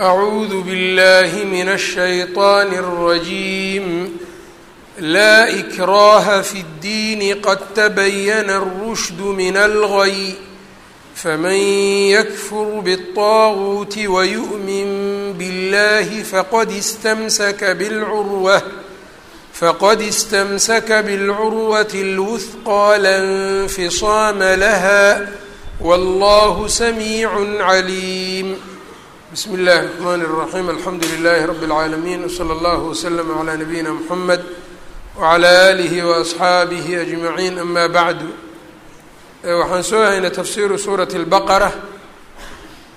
أعوذ بالله من الشيطان الرجيم لا إكراه في الدين قد تبين الرشد من الغي فمن يكفر بالطاغوت ويؤمن بالله فقد استمسك بالعروة فقد استمسك بالعروة الوثقى لا انفصام لها والله سميع عليم بسم الله الرحمن الرحيم الحمdu لله رب العاalمين وصلى الله وسلم على نبيina محمد وعلى آله وأصxaaبه أجمعين أما bعd waxaan soo haynay تfsiru sوraة البqرة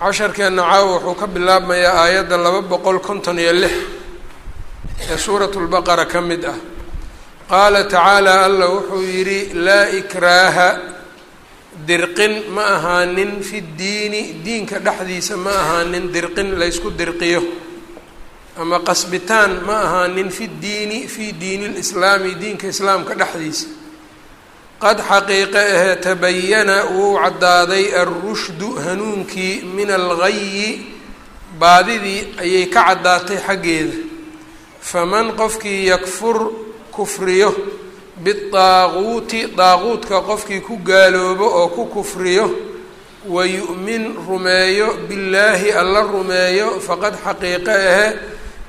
casharkeena caawa wuxuu ka bilaabmayaa aayadda laba boqol konton iyo lix ee suuraة البqرة ka mid ah qaala tacaalى alla wuxuu yidhi laa إkraaha dirqin ma ahaanin fi ddiini diinka dhexdiisa ma ahaanin dirqin laysku dirqiyo. Ama qasbitaan ma ahaanin fi ddiini fii diini lislaami diinka islaamka dhexdiisa. Qad xaqiiqe ahee tabayana wuu caddaaday alrushdu hanuunkii min algayi baadidii ayay ka caddaatay xaggeeda. Faman qofkii yakfur kufriyo bidaaquuti daaquudka qofkii ku gaaloobo oo ku kufriyo wayu'min rumeeyo billaahi alla rumeeyo faqad xaqiiqe ahe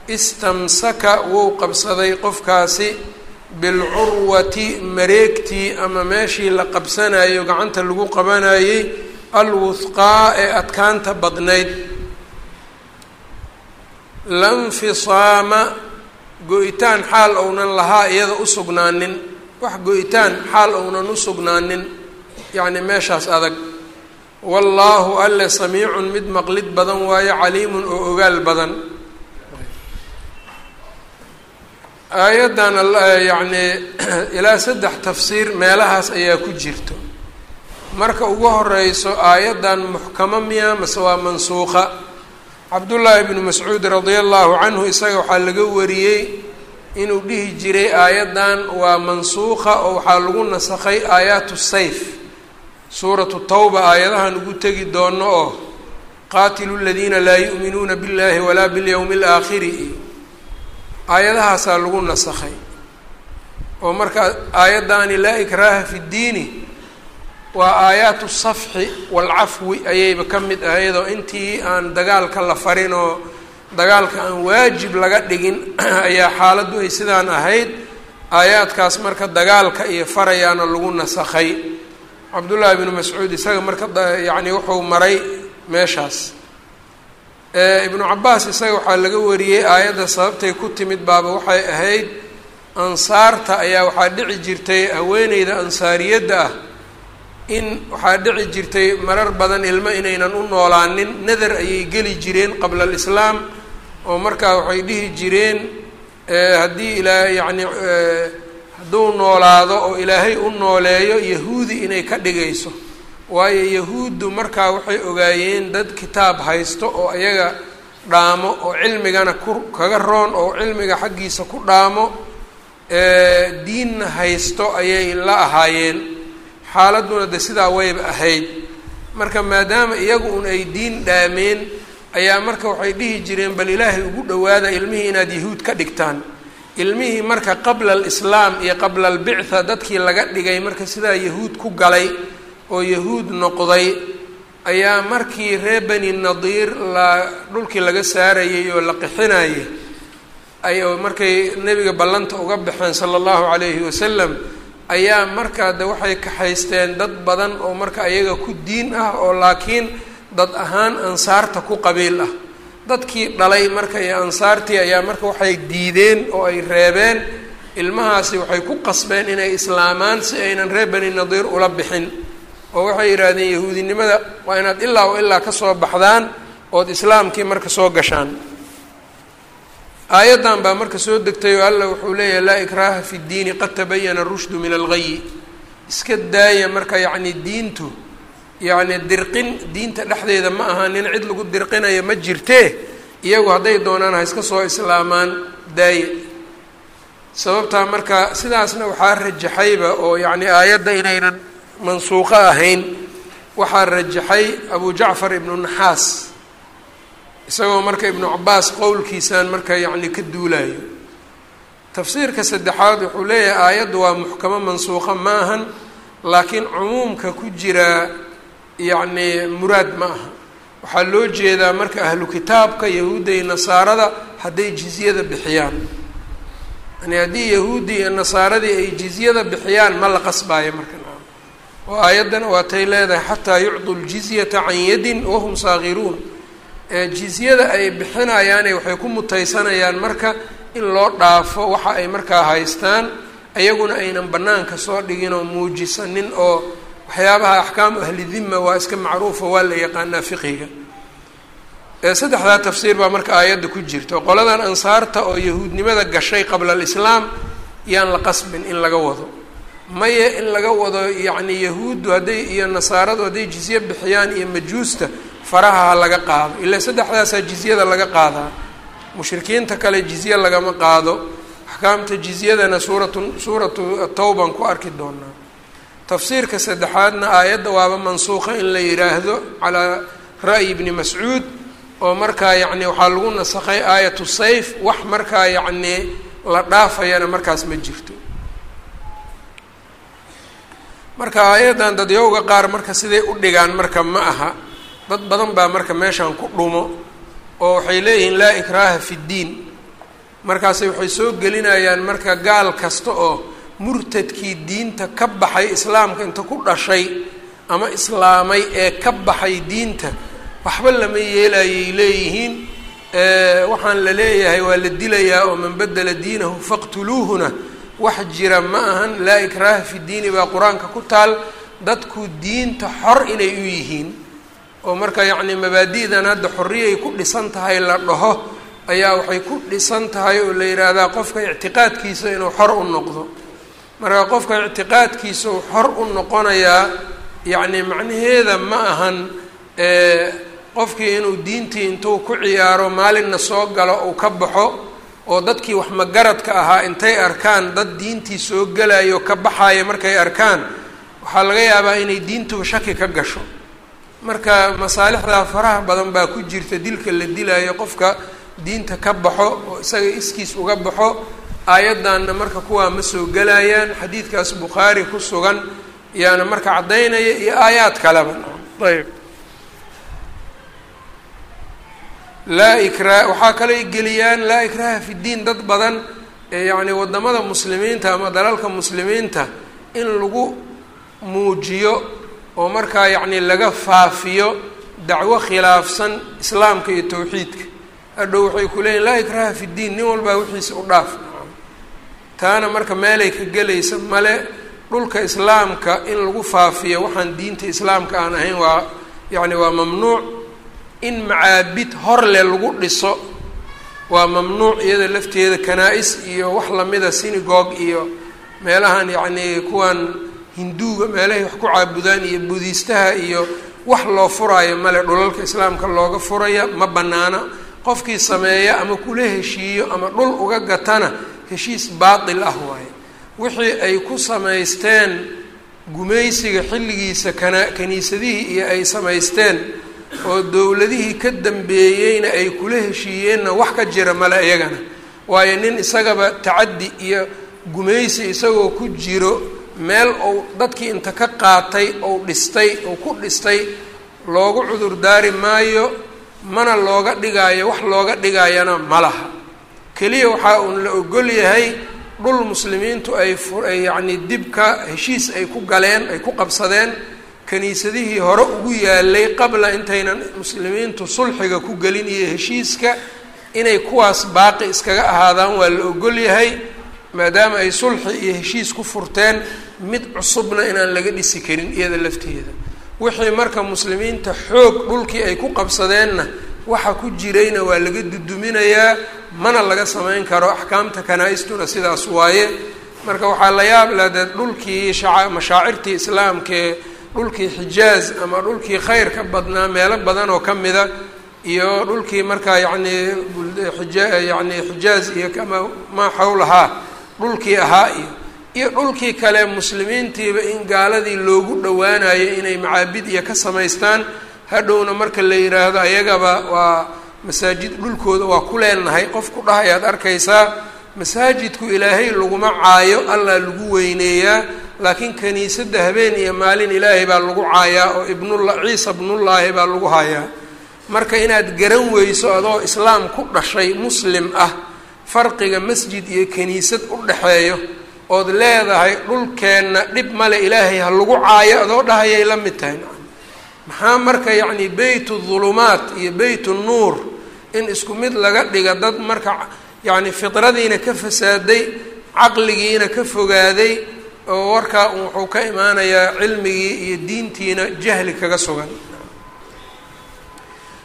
istamsaka wuu qabsaday qofkaasi bilcurwati mareegtii ama meeshii la qabsanayo gacanta lagu qabanayey alwuhqaa ee adkaanta badnayd lanfisaama go-itaan xaal ounan lahaa iyada u sugnaanin wax go-itaan xaal ounan u sugnaanin yacni meeshaas adag. Wallaahu alle samiicun mid maqlid badan waayo caliimun oo ogaal badan. Aayaddan yacni ilaa saddex tafsiir meelahaas ayaa ku jirto. Marka ugu horeyso aayaddan muxkamo miya mase waa mansuuqa. Cabdullaahi bnu mascuud radia allahu canhu isaga waxaa laga wariyey inuu dhihi jiray aayaddan waa mansuuqa oo waxaa lagu nasakhay aayaatu sayf. Suuratu tawba aayadahan ugu tegi doono oo qaatilu ladiina laa yu'minuuna billahi walaa bilyowmi alaakhiri aayadahaasaa lagu nasakhay. Oo marka aayaddaani laa ikraaha fi ddiini waa aayaatu safxi waalcafwi ayayba ka mid ahayd oo intii aan dagaalka la farin oo dagaalka aan waajib laga dhigin ayaa xaaladdu ay sidaan ahayd aayaadkaas marka dagaalka iyo farayaana lagu nasakhay. Cabdullaahi bnu mascuud isaga marka yacni wuxuu maray meeshaas. Ibnu cabaas isaga waxaa laga wariyey aayadda sababtay ku timid baaba waxay ahayd ansaarta ayaa waxaa dhici jirtay haweeneyda ansaariyadda ah in waxaa dhici jirtay marar badan ilmo inaynan u noolaanin nadar ayay geli jireen qabla alislaam oo markaa waxay dhihi jireen haddii ilaa yacni hadduu noolaado oo ilaahay u nooleeyo yahuudi inay ka dhigayso. Waayo yahuuddu markaa waxay ogaayeen dad kitaab haysto oo ayaga dhaamo oo cilmigana ku kaga roon oo cilmiga xaggiisa ku dhaamo diinna haysto ayay la ahaayeen. Xaaladduna de sidaa wayba ahayd. Marka maadaama iyagu un ay diin dhaameen ayaa marka waxay dhihi jireen bal ilaahay ugu dhowaada ilmihii inaad yahuud ka dhigtaan. Ilmihii marka qabla alislaam iyo qabla albictha dadkii laga dhigay marka sidaa yahuud ku galay oo yahuud noqday ayaa markii reer bani nadiir la dhulkii laga saarayay oo la qixinayay ay markay nebiga ballanta uga baxeen sala allahu calayhi wasalam ayaa markaa de waxay kaxaysteen dad badan oo marka ayaga ku diin ah oo laakiin dad ahaan ansaarta ku qabiil ah. Dadkii dhalay marka iyo ansaartii ayaa marka waxay diideen oo ay reebeen. Ilmahaasi waxay ku qasbeen inay islaamaan si aynan reer bani nadiir ula bixin. Oo waxay yidhaahdeen yahuudinimada waa inaad ilaa o ilaa ka soo baxdaan ood islaamkii marka soo gashaan. Aayaddan baa marka soo degtay oo alla wuxuu leeyahay laa ikraaha fi ddiini qad tabayana rushdu min algayi iska daaya marka yacni diintu yacni dirqin diinta dhexdeeda ma aha nin cid lagu dirqinayo ma jirtee iyagu hadday doonaan ha iska soo islaamaan daaya sababtaa marka sidaasna waxaa rajaxayba oo yacni aayadda inaynan mansuuqo ahayn waxaa rajaxay abu jacfar ibnu naxaas. Isagoo marka ibnu cabaas qowlkiisaan marka yacni ka duulayo tafsiirka saddexaad wuxuu leeyahay aayaddu waa muxkamo mansuuqa ma ahan laakiin cumuumka ku jira yacni muraad ma aha. Waxaa loo jeedaa marka ahlu kitaabka yahuudda iyo nasaarada hadday jizyada bixiyaan. Yani haddii yahuuddii iyo nasaaradii ay jizyada bixiyaan ma la qasbaayo marka. Oo aayaddana waatay leedahay xataa yucdu ljizyata can yadin wahum saagiruun jizyada ay bixinayaane waxay ku mutaysanayaan marka in loo dhaafo waxa ay markaa haystaan ayaguna aynan bannaanka soo dhigin oo muujisanin oo waxyaabaha axkaamu ahli dima waa iska macruufa waa la yaqaanaa fiqiga saddexdaa tafsiir baa marka aayadda ku jirta qoladan ansaarta oo yahuudnimada gashay qabla alislaam yaan la qasbin in laga wado. Maye in laga wado yacni yahuuddu hadday iyo nasaaradu hadday jizye bixiyaan iyo majuusta faraha ha laga qaado. Ilaa saddexdaasaa jizyada laga qaadaa. Mushrikiinta kale jizye lagama qaado. Axkaamta jizyadana suuratu suuratu tawban ku arki doonaa tafsiirka saddexaadna aayadda waaba mansuuqa in la yidhaahdo calaa ra'yi ibni mascuud oo markaa yacni waxaa lagu nasakhay aayatu sayf wax markaa yacni la dhaafayana markaas ma jirto. Marka aayaddan dadyowga qaar marka siday u dhigaan marka ma aha dad badan baa marka meeshan ku dhumo oo waxay leeyihiin laa ikraaha fi ddiin. Markaase waxay soo gelinayaan marka gaal kasta oo murtadkii diinta ka baxay islaamka inta ku dhashay ama islaamay ee ka baxay diinta waxba lama yeelayay leeyihiin. Waxaan la leeyahay waa la dilayaa oo man bedela diinahu faqtuluuhuna wax jira ma ahan laa ikraaha fi diini baa qur'aanka ku taal. Dadku diinta xor inay u yihiin oo marka yacni mabaadi'dan hadda xorriyay ku dhisan tahay la dhaho ayaa waxay ku dhisan tahay oo la yidhaahdaa qofka ictiqaadkiisa inuu xor u noqdo marka qofka ictiqaadkiisa uu xor u noqonayaa yacni macnaheeda ma ahan qofkii inuu diintii intuu ku ciyaaro maalinna soo galo uu ka baxo oo dadkii wax magaradka ahaa intay arkaan dad diintii soo gelayo ka baxayo markay arkaan waxaa laga yaabaa inay diintuba shaki ka gasho. Marka masaalixdaa faraha badan baa ku jirta dilka la dilayo qofka diinta ka baxo oo isaga iskiis uga baxo aayaddanna marka kuwaa ma soo gelayaan xadiidkaas bukhaari ku sugan yaana marka caddaynaya iyo aayaad kaleba. Ayb laa ikraa waxaa kalay geliyaan laa ikraha fi ddiin dad badan yacni waddamada muslimiinta ama dalalka muslimiinta in lagu muujiyo oo markaa yacni laga faafiyo dacwo khilaafsan islaamka iyo towxiidka hadhow waxay ku leeyihiin laa ikraha fi ddiin nin walbaa wixiisa u dhaaf taana marka meelay ka gelaysa male dhulka islaamka in lagu faafiyo waxaan diinta islaamka aan ahayn waa yacni waa mamnuuc. In macaabid horle lagu dhiso waa mamnuuc iyada lafteeda kanaa-is iyo wax lamida synagogue iyo meelahan yacni kuwan hinduuga meelahay wax ku caabudaan iyo budiistaha iyo wax loo furaayo male dhulalka islaamka looga furaya ma banaana qofkii sameeya ama kula heshiiyo ama dhul uga gatana heshiis baatil ah waaye. Wixii ay ku samaysteen gumaysiga xilligiisa kana kaniisadihii iyo ay samaysteen oo dowladihii ka dambeeyeyna ay kula heshiiyeenna wax ka jira male iyagana. Waayo nin isagaba tacaddi iyo gumaysi isagoo ku jiro meel ou dadkii inta ka qaatay ou dhistay ou ku dhistay loogu cudur daari maayo mana looga dhigaayo wax looga dhigayana ma laha keliya waxaa uun la ogol yahay dhul muslimiintu ay fuay yacni dibka heshiis ay ku galeen ay ku qabsadeen kaniisadihii hore ugu yaalay qabla intaynan muslimiintu sulxiga ku gelin iyo heshiiska inay kuwaas baaqi iskaga ahaadaan waa la ogol yahay maadaama ay sulxi iyo heshiis ku furteen mid cusubna inaan laga dhisi karin iyada lafteeda. Wixii marka muslimiinta xoog dhulkii ay ku qabsadeenna waxa ku jirayna waa laga duduminayaa mana laga samayn karo axkaamta kanaa-istuna sidaas waaye. Marka waxaa la yaab leh dee dhulkii shaca mashaacirtii islaamkaee dhulkii xijaaz ama dhulkii khayr ka badnaa meelo badan oo ka mida iyo dhulkii markaa yacni xija yacni xijaaz iyo ama maa xawlahaa dhulkii ahaa iyo iyo dhulkii kale muslimiintiiba in gaaladii loogu dhowaanayo inay macaabid iyo ka samaystaan hadhowna marka la yidhaahdo ayagaba waa masaajid dhulkooda waa ku leenahay qof ku dhahayaad arkaysaa masaajidku ilaahay laguma caayo allah lagu weyneeyaa laakiin kaniisadda habeen iyo maalin ilaahay baa lagu caayaa oo ibnulla ciisa bnullaahi baa lagu hayaa marka inaad garan weyso adoo islaam ku dhashay muslim ah farqiga masjid iyo kaniisad u dhaxeeyo ood leedahay dhulkeenna dhib male ilaahay ha lagu caayo adoo dhahayay la mid tahay maxaa marka yacni beytu dhulumaat iyo beytu nuur in isku mid laga dhiga dad marka yacni fidradiina ka fasaaday caqligiina ka fogaaday oo warkaa wuxuu ka imaanayaa cilmigii iyo diintiina jahli kaga sugan.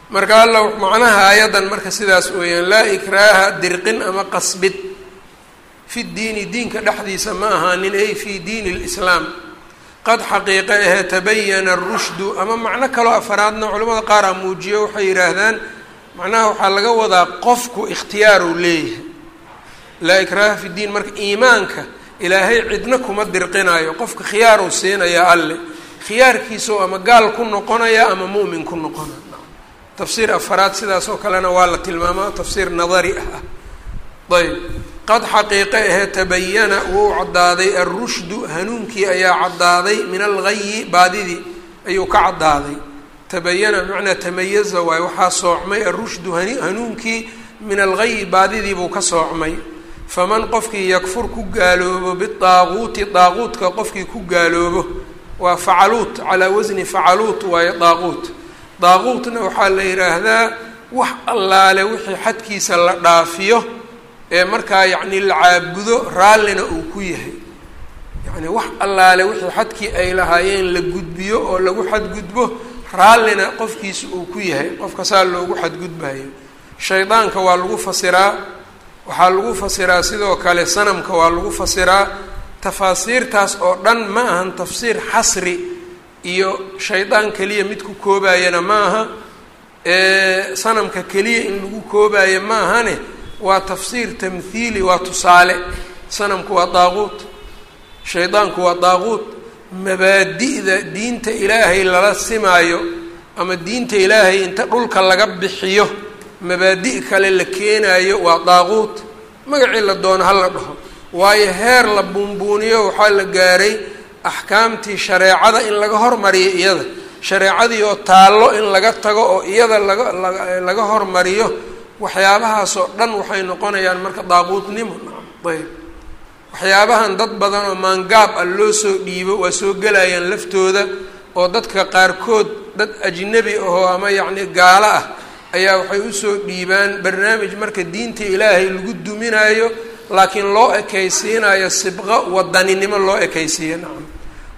Marka alla macnaha aayaddan marka sidaas weeyaan laa ikraaha dirqin ama qasbid. Fi diini diinka dhexdiisa ma ahaanin ay fii diini lislaam qad xaqiiqe ahe tabayana rushdu ama macno kaloo afaraadna culamada qaar a muujiyo waxay yidhaahdaan macnaha waxaa laga wadaa qofku ikhtiyaaruu leeyahay. Laa ikraaha fi diin marka iimaanka ilaahay cidna kuma dirqinayo qofka khiyaaruu siinaya alle khiyaarkiisao ama gaal ku noqonaya ama mu'min ku noqonaya tafsiir afaraad sidaas oo kalena waa la tilmaamaa tafsiir nadari ah. Ayb qad xaqiiqe ahee tabayana wuu caddaaday alrushdu hanuunkii ayaa caddaaday min alghayi baadidii ayuu ka caddaaday. Tabayana bimacnaa tamayaza waayo waxaa soocmay alrushdu hanuunkii min alghayi baadidiibuu ka soocmay. Faman qofkii yakfur ku gaaloobo bidaaquuti daaquutka qofkii ku gaaloobo waa facaluut calaa wasni facaluut waayo daaquut daaquutna waxaa la yidhaahdaa wax allaale wixii xadkiisa la dhaafiyo ee markaa yacni la caabudo raallina uu ku yahay. Yacni wax allaale wixii xadkii ay lahaayeen la gudbiyo oo lagu xadgudbo raallina qofkiisa uu ku yahay. Qofka saa loogu xadgudbayo. Shaydaanka waa lagu fasiraa waxaa lagu fasiraa sidoo kale sanamka waa lagu fasiraa. Tafaasiirtaas oo dhan ma ahan tafsiir xasri iyo shaydaan keliya mid ku koobayana ma aha. Sanamka keliya in lagu koobayo ma ahane waa tafsiir tamhiili waa tusaale. Sanamku waa daaquut shaydaanku waa daaquut mabaadi'da diinta ilaahay lala simaayo ama diinta ilaahay inta dhulka laga bixiyo mabaadi' kale la keenayo waa daaquut magacii la doono ha la dhaho. Waayo heer la buunbuuniyo waxaa la gaaray axkaamtii shareecada in laga hormariyo iyada. Shareecadii oo taallo in laga tago oo iyada laga laga hormariyo waxyaabahaasoo dhan waxay noqonayaan marka daaquutnimo ayb. Waxyaabahan dad badan oo maangaab ah loo soo dhiibo waa soo gelayaan laftooda oo dadka qaarkood dad ajnabi ahoo ama yacni gaalo ah ayaa waxay u soo dhiibaan barnaamij marka diinta ilaahay lagu duminayo laakiin loo ekaysiinayo sibqo wadaninimo loo ekaysiiyo. Nacam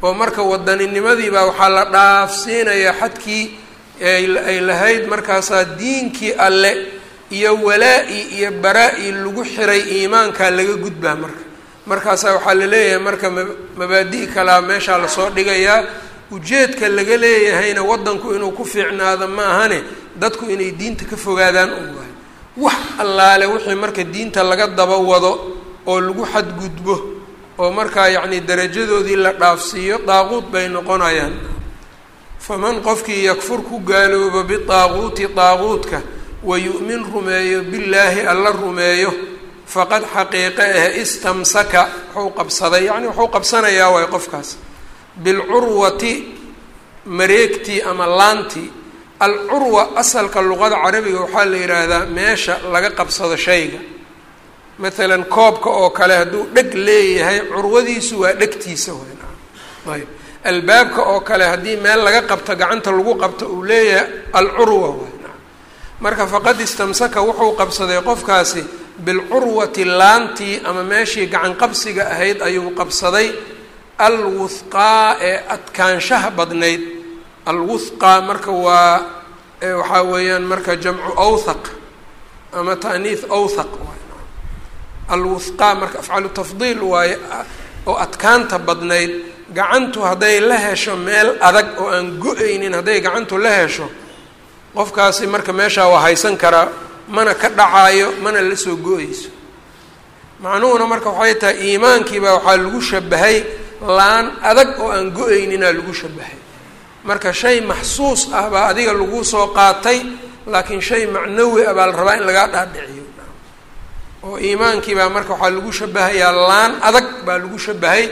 oo marka wadaninimadiibaa waxaa la dhaafsiinayaa xadkii ay lahayd markaasaa diinkii alle iyo walaa-i iyo baraa-i lagu xiray iimaankaa laga gudbaa marka. Markaasaa waxaa la leeyahay marka mabaadi' kalaa meeshaa la soo dhigayaa ujeedka laga leeyahayna waddanku inuu ku fiicnaado ma ahane dadku inay diinta ka fogaadaan u wax allaale wixii marka diinta laga daba wado oo lagu xadgudbo oo markaa yacni darajadoodii la dhaafsiiyo daaquud bay noqonayaan. Faman qofkii yakfur ku gaaloobo bidaaquuti daaquudka wayu'min rumeeyo billaahi alla rumeeyo faqad xaqiiqe ah istamsaka wuxuu qabsaday yacni wuxuu qabsanayaa waay qofkaas bilcurwati mareegtii ama laantii alcurwa asalka luqada carabiga waxaa la yidhaahdaa meesha laga qabsado shayga maalan koobka oo kale hadduu dheg leeyahay curwadiisu waa dhegtiisa ayb albaabka oo kale haddii meel laga qabto gacanta lagu qabto uu leeyahay alcurwa marka faqad istamsaka wuxuu qabsaday qofkaasi bilcurwati laantii ama meeshii gacan qabsiga ahayd ayuu qabsaday alwuhqaa ee adkaanshaha badnayd. Alwuhqaa marka waa waxaa weeyaan marka jamcu awthaq ama taaniith awthaq alwuhqaa marka afcalu tafdiil waaye oo adkaanta badnayd gacantu hadday la hesho meel adag oo aan go'aynin hadday gacantu la hesho qofkaasi marka meeshaa waa haysan karaa mana ka dhacaayo mana la soo go'ayso macnuhuna marka waxay tahay iimaankiibaa waxaa lagu shabahay laan adag oo aan go'ayninaa lagu shabahay marka shay maxsuus ah baa adiga lagu soo qaatay laakiin shay macnawi a baa la rabaa in lagaa dhaadhiciyo. Oo iimaankii baa marka waxaa lagu shabahayaa laan adag baa lagu shabahay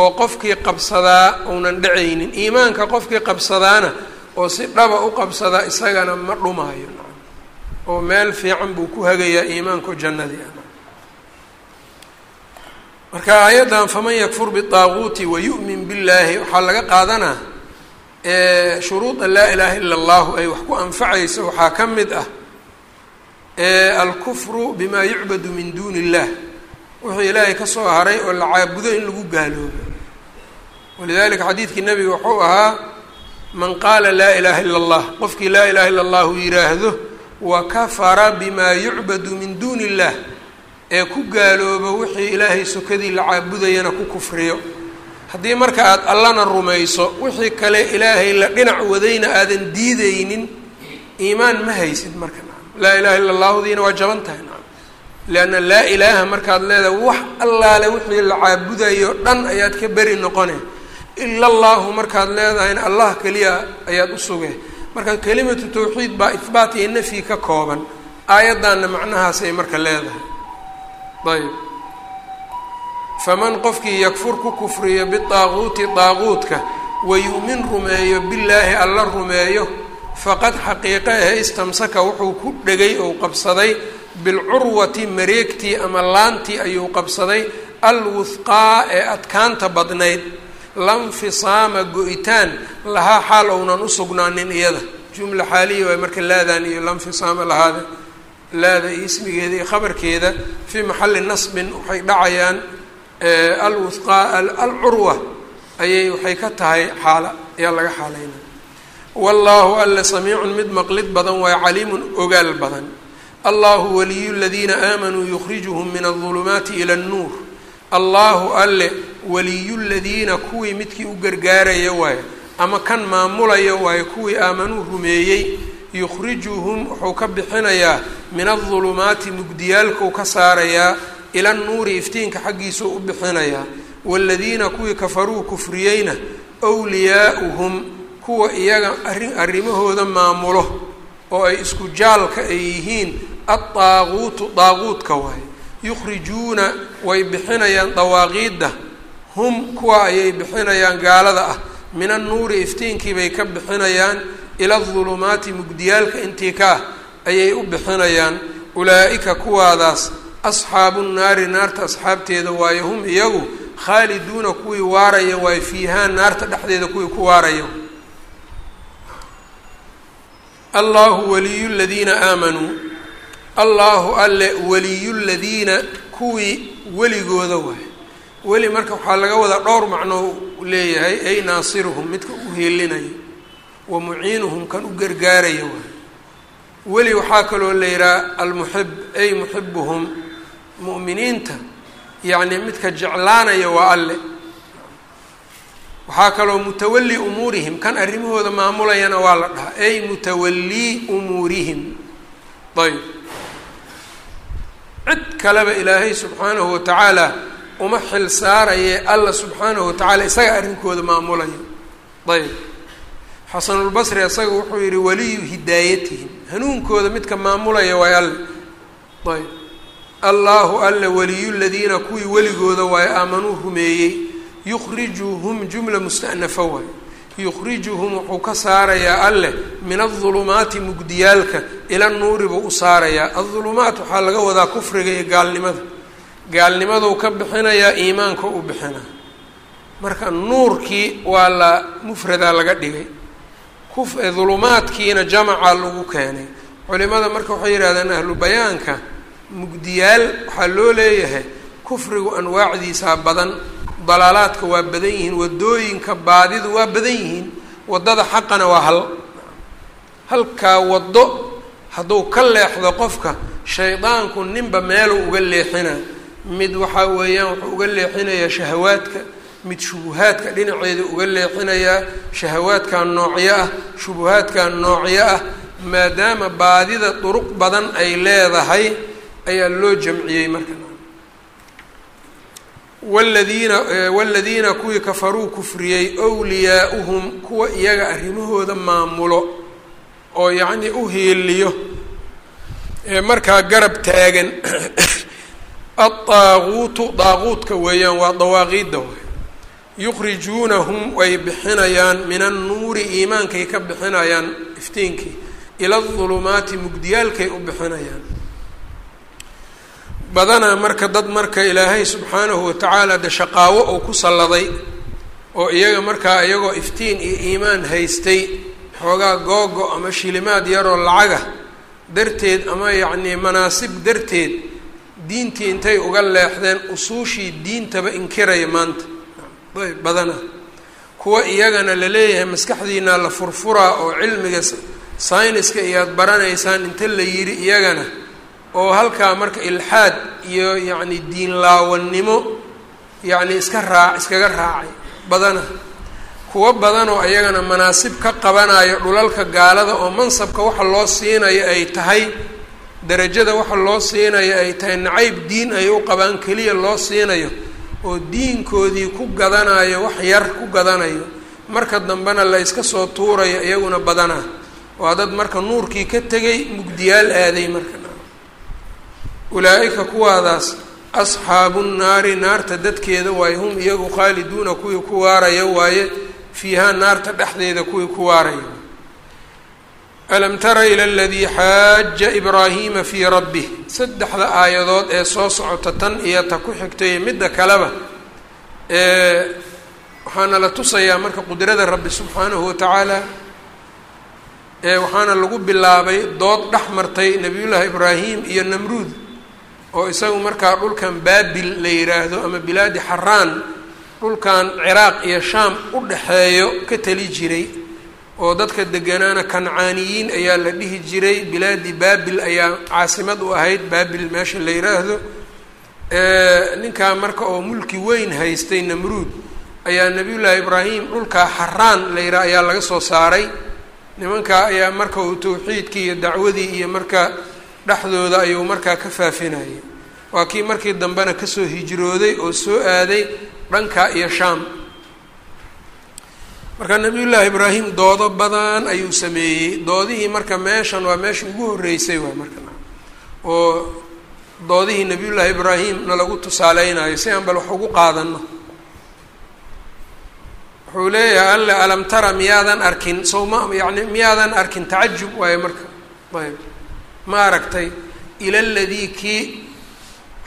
oo qofkii qabsadaa uunan dhacaynin iimaanka qofkii qabsadaana oo si dhaba u qabsadaa isagana ma dhumaayo oo meel fiican buu ku hagayaa iimaanku jannadii ah. Marka aayaddan faman yakfur biطaaguuti wayu'min billaahi waxaa laga qaadanaa shuruuda laa ilaaha ila allahu ay wax ku anfacayso waxaa ka mid ah alkufru bima yucbadu min duuni illah wuxuu ilaahay ka soo haray oo la caabudo in lagu gaaloobo. Walidalika xadiidkii nabiga wuxuu ahaa man qaala laa ilaha ila allah qofkii laa ilaha illa allahu wa kafara bima yucbadu min duuni illah ee ku gaaloobo wixii ilaahay sokadii la caabudayana ku kufriyo. Haddii marka aada allana rumayso wixii kale ilaahay la dhinac wadayna aadan diideynin iimaan ma haysid marka. Laa ilaha illa allahdiina waa jaban tahay. Nacam leanna laa ilaaha markaad leedahay wax allaale wixii la caabudayo dhan ayaad ka beri noqone ila allahu markaad leedahayna allah keliya ayaad u suge. Marka kelimatu tawxiid baa ihbaat iyo nafyi ka kooban. Aayaddanna macnahaasay marka leedahay. Ayb faman qofkii yakfur ku kufriyo bitaaquuti daaquudka wayu'min rumeeyo billaahi alla rumeeyo faqad xaqiiqe ahe istamsaka wuxuu ku dhegay ou qabsaday bilcurwati mareegtii ama laantii ayuu qabsaday alwuhqaa ee adkaanta badnayd lanfisaama go-itaan lahaa xaal ounan u sugnaanin iyada. Jumla xaaliya waay marka laadaan iyo lanfisaama lahaada laada iyo ismigeeda iyo khabarkeeda fii maxalli nasbin waxay dhacayaan alwuhqaa alcurwa ayay waxay ka tahay xaala ayaa laga xaalaynaya wallaahu alle samiicun mid maqlid badan waayo caliimun ogaal badan. Allahu waliyu ladiina aamanuu yukhrijuhum min aldulumaati ila annuur allahu alle waliyu ladiina kuwii midkii u gargaaraya waayo ama kan maamulaya waayo kuwii aamanuu rumeeyey yukhrijuhum wuxuu ka bixinayaa min aldulumaati mugdiyaalkuu ka saarayaa ila nnuuri iftiinka xaggiisuu u bixinayaa waaladiina kuwii kafaruu kufriyeyna wliyaa'uhum kuwa iyaga arrin arrimahooda maamulo oo ay isku jaalka ay yihiin addaaquutu daaquudka waaye yukhrijuuna way bixinayaan dawaaqiidda. Hum kuwa ayay bixinayaan gaalada ah. Min annuuri iftiinkii bay ka bixinayaan. Ila adulumaati mugdiyaalka intii ka ah ayay u bixinayaan. Ulaa'ika kuwaadaas asxaabu nnaari naarta asxaabteeda waaye hum iyagu khaaliduuna kuwii waaraya waaye fiihaa naarta dhexdeeda kuwii ku waaraya. Allahu waliyu ladiina aamanuu allahu alle waliyu ladiina kuwii weligooda waaye weli marka waxaa laga wadaa dhowr macnoo leeyahay ay naasiruhum midka u heelinayo wa muciinuhum kan u gargaaraya waaye weli waxaa kaloo la yidhaha almuxib ay muxibuhum mu'miniinta yacni midka jeclaanaya waa alle. Waxaa kaloo mutawali umuurihim kan arrimahooda maamulayana waa la dhahaa ay mutawalii umuurihim. Ayb cid kaleba ilaahay subxaanahu watacaala uma xil saaraye alla subxaanahu watacaala isaga arrinkooda maamulaya. Ayb xasanulbasri isaga wuxuu yihi waliyu hidaayatihim hanuunkooda midka maamulaya waay alle. Ayb allaahu alle waliyu ladiina kuwii weligooda waaye aamanuu rumeeyey. Yukhrijuhum jumla musta'nafa waaye yukhrijuhum wuxuu ka saarayaa alleh min adulumaati mugdiyaalka ila nuuri buu u saarayaa. Adulumaat waxaa laga wadaa kufriga iyo gaalnimada. Gaalnimaduu ka bixinayaa iimaanka u bixinaa marka nuurkii waa la mufradaa laga dhigay. Dulumaadkiina jamacaa lagu keenay. Culimada marka waxay yidhahdeen ahlu bayaanka mugdiyaal waxaa loo leeyahay kufrigu anwaacdiisaa badan dalaalaadka waa badan yihiin waddooyinka baadidu waa badan yihiin waddada xaqana waa hal. Halkaa waddo hadduu ka leexdo qofka shaydaanku ninba meeluu uga leexina. Mid waxaa weeyaan wuxuu uga leexinayaa shahawaadka mid shubuhaadka dhinaceeda uga leexinayaa shahawaadkan noocyo ah shubuhaadkan noocyo ah maadaama baadida duruq badan ay leedahay ayaa loo jamciyey marka waladiina waladiina kuwii kafaruu kufriyey wliyaauhum kuwa iyaga arrimahooda maamulo oo yacnii u hiiliyo markaa garab taagan. Addaaquutu daaquudka weeyaan waa dawaaqiidda way yukhrijuunahum way bixinayaan min annuuri iimaankay ka bixinayaan iftiinkii. Ila adulumaati mugdiyaalkay u bixinayaan badanaa marka dad marka ilaahay subxaanahu watacaala de shaqaawo uu ku salladay oo iyaga markaa iyagoo iftiin iyo iimaan haystay xoogaa googo ama shilimaad yaroo lacaga darteed ama yacnii manaasib darteed diintii intay uga leexdeen usuushii diintaba inkiraya maanta. Ayb badana. Kuwa iyagana la leeyahay maskaxdiina la furfuraa oo cilmiga sayniska iyo aada baranaysaan inta la yidhi iyagana oo halkaa marka ilxaad iyo yacni diin laawannimo yacni iska raac iskaga raacay badana. Kuwo badan oo iyagana manaasib ka qabanayo dhulalka gaalada oo mansabka waxa loo siinayo ay tahay darajada waxa loo siinayo ay tahay nacayb diin ay u qabaan keliya loo siinayo oo diinkoodii ku gadanayo wax yar ku gadanayo. Marka dambena la iska soo tuurayo iyaguna badana waa dad marka nuurkii ka tegay mugdiyaal aaday marka ulaa-ika kuwaadaas asxaabu nnaari naarta dadkeeda waaye hum iyagu khaaliduuna kuwii ku waaraya waaye fiihaa naarta dhexdeeda kuwii ku waaraya. Alam tara ila aladii xaaja ibraahiima fii rabbih saddexda aayadood ee soo socota tan iyo ta ku xigtay midda kaleba ee waxaana la tusayaa marka qudrada rabbi subxaanahu watacaala ee waxaana lagu bilaabay dood dhex martay nabiyullaahi ibraahim iyo namruud oo isagu markaa dhulkan baabil la yidhaahdo ama bilaadi xaraan dhulkan ciraaq iyo shaam u dhexeeyo ka tali jiray oo dadka deganaana kancaaniyiin ayaa la dhihi jiray. Bilaadi baabil ayaa caasimad u ahayd. Baabil meesha la yidhaahdo ninkaa marka oo mulki weyn haystay namruud ayaa nabiyullaahi ibraahim dhulkaa xaraan la yidhaha ayaa laga soo saaray. Nimankaa ayaa marka uu tawxiidkii iyo dacwadii iyo marka dhexdooda ayuu markaa ka faafinayay waa kii markii dambena ka soo hijrooday oo soo aaday dhanka iyo shaam. Marka nabiyullaahi ibraahim doodo badan ayuu sameeyey. Doodihii marka meeshan waa meesha ugu horreysay waa marka. Oo doodihii nabiyullaahi ibraahim na lagu tusaaleynayo si aan bal wax ugu qaadano wuxuu leeyahay alle alam tara miyaadan arkin sow ma yani miyaadan arkin tacajub waayo marka. Ayb ma aragtay ila ladii kii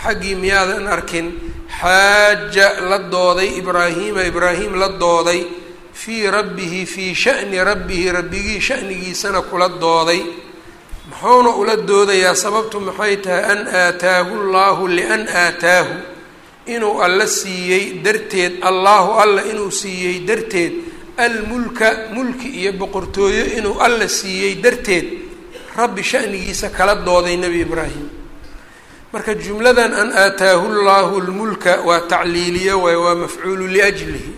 xaggii miyaadan arkin xaaja la dooday ibraahiima ibraahim la dooday fii rabbihi fii sha'ni rabbihi rabbigii sha'nigiisana kula dooday. Muxuuna ula doodayaa sababtu maxay tahay an aataahu llaahu lian aataahu inuu alla siiyey darteed allaahu alla inuu siiyey darteed almulka mulki iyo boqortooyo inuu alla siiyey darteed rabbi sha'nigiisa kala dooday nebi ibraahim. Marka jumladan an aataahu llaahu lmulka waa tacliiliyo waay waa mafcuulu liajlihi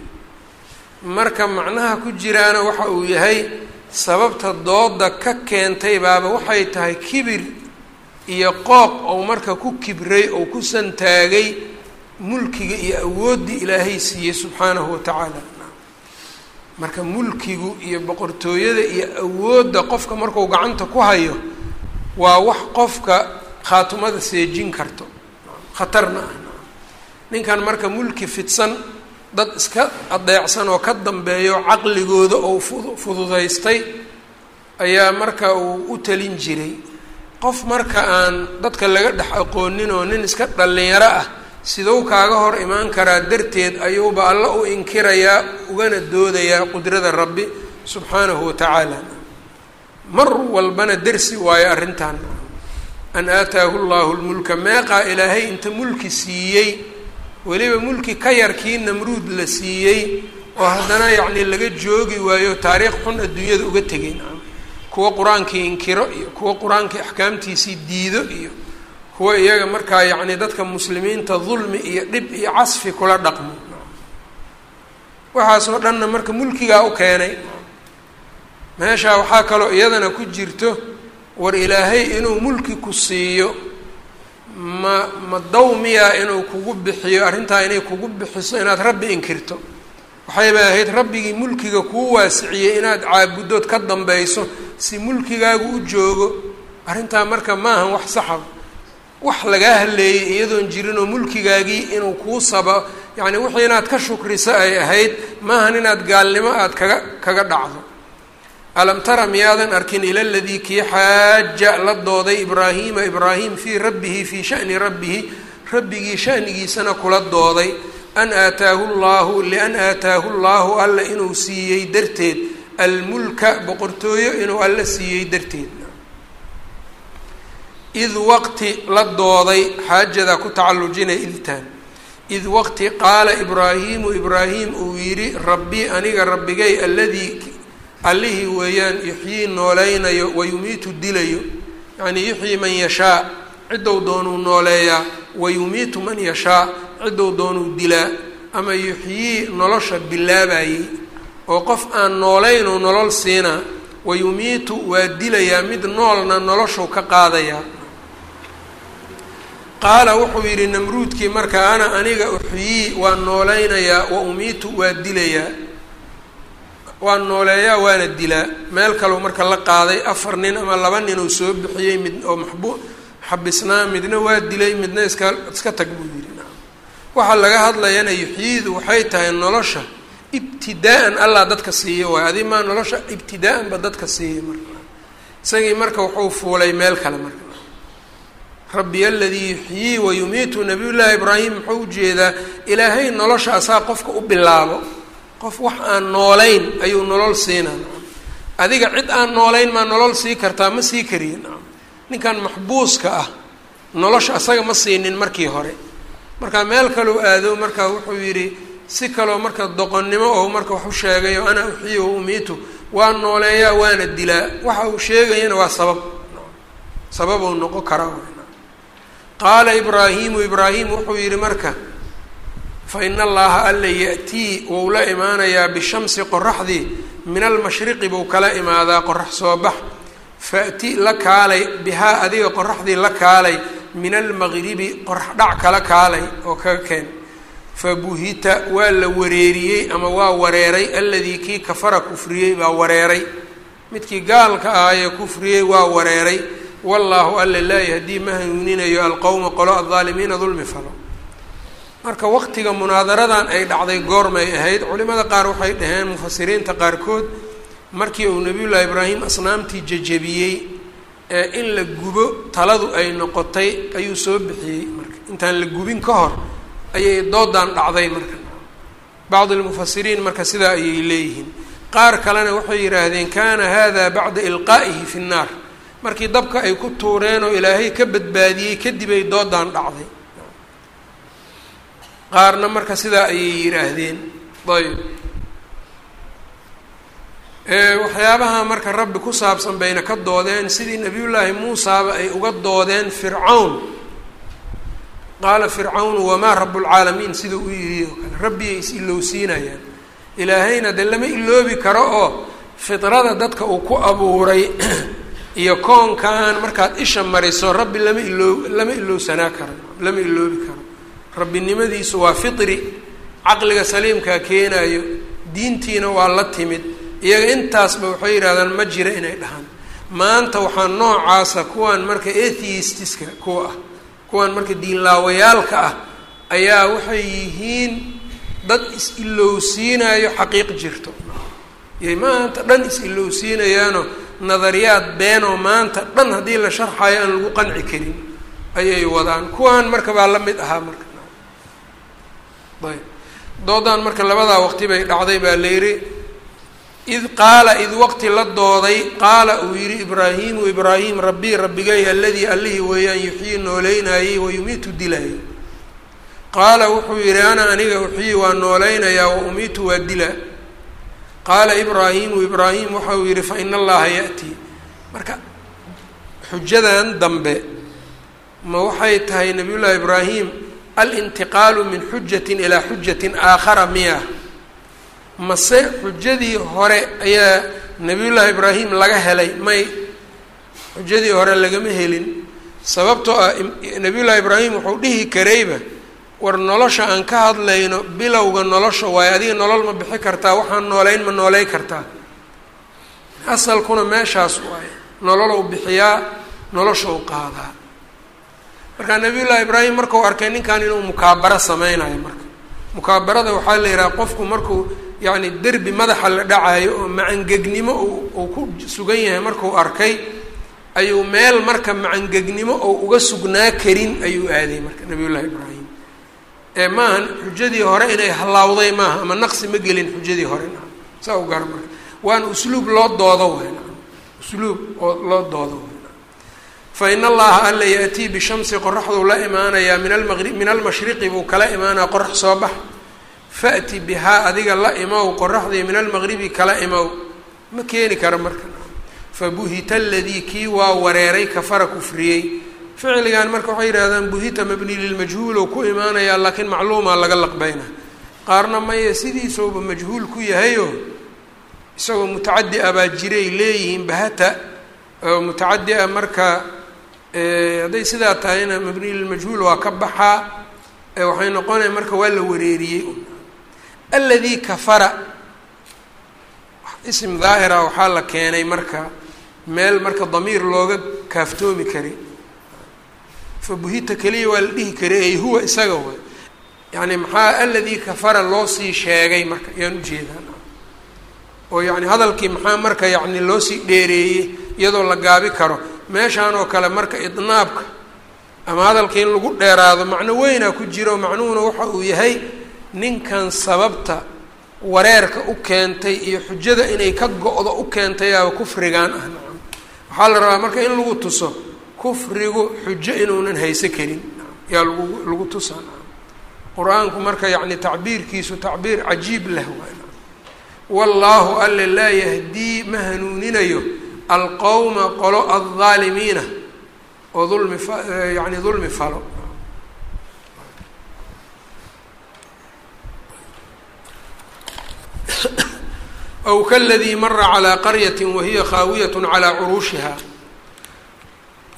marka macnaha ku jiraana waxa uu yahay sababta dooda ka keentay baaba waxay tahay kibir iyo qooq ou marka ku kibray oo ku santaagay mulkiga iyo awooddii ilaahay siiyey subxaanahu watacaala marka mulkigu iyo boqortooyada iyo awoodda qofka marku gacanta ku hayo waa wax qofka khaatumada seejin karto. Khatarna ah ninkan marka mulki fidsan dad iska adeecsan oo ka dambeeyo caqligooda oo fududaystay ayaa marka uu u talin jiray. Qof marka aan dadka laga dhex aqoonin oo nin iska dhallinyaro ah sidou kaaga hor imaan karaa darteed ayuuba alla u inkirayaa ugana doodayaa qudrada rabbi subxaanahu watacaala mar walbana dersi waayo arrintan. An aataahu llahu lmulka meeqaa ilaahay inta mulki siiyey weliba mulki ka yarkii namruud la siiyey oo haddana yacni laga joogi waayo taariikh xun adduunyada uga tegay kuwa qur'aankii inkiro iyo kuwa qur'aankii axkaamtiisii diido iyo kuwa iyaga markaa yacni dadka muslimiinta dulmi iyo dhib iyo casfi kula dhaqmo waxaasoo dhanna marka mulkigaa u keenay. Meeshaa waxaa kaloo iyadana ku jirto war ilaahay inuu mulki ku siiyo ma ma daw miyaa inuu kugu bixiyo arrintaa inay kugu bixiso inaad rabbi inkirto. Waxayba ahayd rabbigii mulkiga kuu waasiciyey inaad caabuddood ka dambayso si mulkigaagu u joogo arrintaa marka maahan wax saxab wax lagaa haleeyey iyadoon jirinoo mulkigaagii inuu kuu saba yacni wixii inaad ka shukriso ay ahayd maahan inaad gaalnimo aada kaga kaga dhacdo. Alam tara miyaadan arkin ila ladii kii xaaja la dooday ibraahiima ibraahim fii rabbihi fii shani rabbihi rabbigii shanigiisana kula dooday. An aataahu llahu lian aataahu llaahu alla inuu siiyey darteed. Almulka boqortooyo inuu alla siiyey darteed id waqti la dooday xaajada ku tacallujinay idtaan id waqti qaala ibraahiimu ibraahim uu yidhi rabbii aniga rabbigay alladii allihii weeyaan yuxyii nooleynayo wayumiitu dilayo. Yacnii yuxyii man yashaa ciddou doonuu nooleeyaa wayumiitu man yashaa ciddou doonuu dilaa. Ama yuxyii nolosha bilaabayey oo qof aan nooleynuu nolol siinaa. Wayumiitu waa dilayaa mid noolna noloshuu ka qaadayaa qaala wuxuu yidhi namruudkii marka ana aniga uxyii waan nooleynayaa wa umiitu waa dilayaa. Waan nooleeyaa waana dilaa. Meel kaleu marka la qaaday afar nin ama laba nin uu soo bixiyey mid oo maxbu xabisnaa midna waa dilay midna iska iska tag buu yidhi. Waxaa laga hadlayana yuxyiidu waxay tahay nolosha ibtidaa-an allah dadka siiya waay adi maa nolosha ibtidaa-an ba dadka siiya marka. Isagii marka wuxuu fuulay meel kale marka rabbi aladii yuxyii wayumiitu nabiyullaahi ibraahim muxuu u jeedaa ilaahay nolosha asaa qofka u bilaabo. Qof wax aan noolayn ayuu nolol siinaa adiga cid aan noolayn maa nolol sii kartaa ma sii kariyin ninkan maxbuuska ah nolosha asaga ma siinin markii hore. Marka meel kaleu aado marka wuxuu yidhi si kaloo marka doqonnimo oo marka wax u sheegayo ana uxiyi wa umiitu waa nooleeyaa waana dilaa. Waxa uu sheegayana waa sabab. Sababuu noqon karaa qaala ibraahimu ibraahim wuxuu yidhi marka fa ina allaha alla ya'tii wou la imaanayaa bishamsi qoraxdii min almashriqi buu kala imaadaa qorax soo bax. Faati la kaalay bihaa adiga qoraxdii la kaalay min almaqribi qorax dhac kala kaalay oo kaga keen. Fabuhita waa la wareeriyey ama waa wareeray alladii kii kafara kufriyey baa wareeray. Midkii gaalka ahaayee kufriyey waa wareeray wallaahu alla laa yahdii ma hanuuninayo alqowma qolo aldaalimiina dulmi falo. Marka waqtiga munaadaradan ay dhacday goormay ahayd culimada qaar waxay dhaheen mufasiriinta qaarkood markii uu nabiyullaahi ibraahim asnaamtii jejebiyey ee in la gubo taladu ay noqotay ayuu soo bixiyey. Marka intaan la gubin ka hor ayay doodan dhacday marka. Bacd lmufasiriin marka sidaa ayay leeyihiin. Qaar kalena waxay yidhaahdeen kana hada bacda ilqaa'ihi fi nnaar markii dabka ay ku tuureen oo ilaahay ka badbaadiyey kadib ay doodan dhacday. Qaarna marka sidaa ayay yidhaahdeen. Ayb. Waxyaabaha marka rabbi ku saabsan bayna ka doodeen sidii nabiyullaahi muusaaba ay uga doodeen fircawn qaala fircawnu wamaa rabbulcaalamiin siduu u yidhi oo kale rabbiyay is-ilowsiinayaan ilaahayna de lama iloobi karo oo fidrada dadka uu ku abuuray iyo koonkan markaad isha mariso rabbi lama iloo lama ilowsanaa karo lama iloobi karo. Rabbinimadiisu waa fitri caqliga saliimkaa keenayo diintiina waa la timid. Iyaga intaasba waxay yidhahdaan ma jira inay dhahaan. Maanta waxaa noocaasa kuwan marka atheistiska kuwa ah kuwan marka diinlaawayaalka ah ayaa waxay yihiin dad is-ilowsiinayo xaqiiq jirto. Yay maanta dhan is-ilowsiinayaano nadariyaad beenoo maanta dhan haddii la sharxayo aan lagu qanci karin ayay wadaan. Kuwan marka baa la mid ahaa marka. Ayb. Doodan marka labadaa waqti bay dhacday baa la yidhi id qaala id waqti la dooday qaala uu yidhi ibraahimu ibraahim rabbii rabbigay alladii allihii weeyaan yuxyii nooleynayey wayumiitu dilaayay qaala wuxuu yidhi ana aniga uxyii waa nooleynayaa wa umiitu waa dilaa qaala ibraahimu ibraahim waxa uu yidhi fa ina allaha ya'tii marka xujadan dambe ma waxay tahay nabiyullaahi ibraahim alintiqaalu min xujatin ilaa xujatin aakhara miya. Mase xujadii hore ayaa nabiyullaahi ibraahim laga helay may xujadii hore lagama helin. Sababtoo ah nabiyullaahi ibraahim wuxuu dhihi karayba war nolosha aan ka hadlayno bilowga nolosha waayo adiga nolol ma bixi kartaa waxaan nooleyn ma nooley kartaa. Asalkuna meeshaas waaye nololow bixiyaa noloshau qaadaa. Marka nabiyullaahi ibraahim markau arkay ninkan inuu mukaabaro sameynayo marka. Mukaabarada waxaa la yidhaha qofku markuu yacni derbi madaxa la dhacayo oo macangegnimo uu ku sugan yahay markuu arkay ayuu meel marka macangegnimo oo uga sugnaa karin ayuu aaday marka nabiyullaahi ibraahim ee maahan xujadii hore inay halaawday maaha ama naqsi ma gelin xujadii hore na saa u gara marka. Waana usluub loo doodo na usluub oo loo doodo fa in allaha alla yaatii bishamsi qoraxduu la imaanayaa min almaqri min almashriqi buu kala imaanaya qorax soo bax. Fa'ti bihaa adiga la imow qoraxdii min almaqribi kala imow. Ma keeni kara marka. Fabuhita aladii kii waa wareeray kafara kufriyey ficligan marka waxay yidhahdaan buhita mabni lilmajhuulow ku imaanayaa laakiin macluumaa laga laqbayna qaarna maye sidiisouba majhuul ku yahayo isagoo mutacadi a baa jiray leeyihiin bahata oo mutacadi a marka hadday sidaa tahayna mabni lilmajhuul waa ka baxaa waxay noqonaya marka waa la wareeriyey aladii kafara ism daahira waxaa la keenay marka meel marka damiir looga kaaftoomi kari fa buhita keliya waa la dhihi karay ay huwa isaga way. Yacni maxaa aladii kafara loo sii sheegay marka ayaan ujeedaan oo yacni hadalkii maxaa marka yacni loo sii dheereeyey iyadoo la gaabi karo meeshaan oo kale marka idnaabka ama hadalka in lagu dheeraado macno weynaa ku jiro macnuhuna waxa uu yahay ninkan sababta wareerka u keentay iyo xujada inay ka go-do u keentay aa kufrigan ah. Waxaa la rabaa marka in lagu tuso kufrigu xujo inuunan hayso karin. Yaa lagu lagu tusaa. Qur'aanku marka yacni tacbiirkiisu tacbiir cajiib leh waay. Nacam wallaahu alle laa yahdii ma hanuuninayo alqowma qolo aldaalimiina oo dulmi fa yacni dulmi falo. Aw kaladii mara calaa qaryati wahiya khaawiyat calaa curuushiha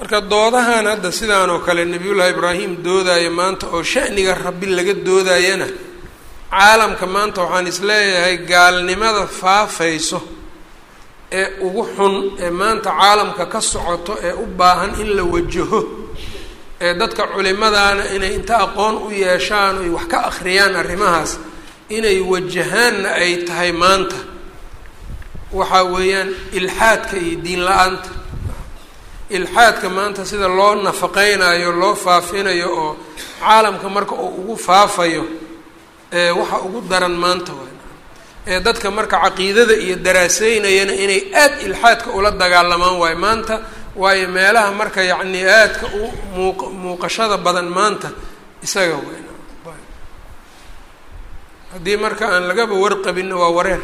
marka doodahan hadda sidaan oo kale nabiyullaahi ibraahim doodaayo maanta oo shaniga rabbi laga doodayana caalamka maanta waxaan is leeyahay gaalnimada faafayso ee ugu xun ee maanta caalamka ka socoto ee u baahan in la wajaho ee dadka culimadaana inay inta aqoon u yeeshaan oy wax ka akhriyaan arrimahaas inay wajahaanna ay tahay maanta. Waxaa weeyaan ilxaadka iyo diin la'aanta ilxaadka maanta sida loo nafaqeynayo loo faafinayo oo caalamka marka uu ugu faafayo waxa ugu daran maanta waay. Ee dadka marka caqiidada iyo daraaseynayana inay aad ilxaadka ula dagaalamaan waayo maanta waayo meelaha marka yacni aadka u muuq muuqashada badan maanta isaga weyn haddii marka aan lagaba warqabinna waa wareer.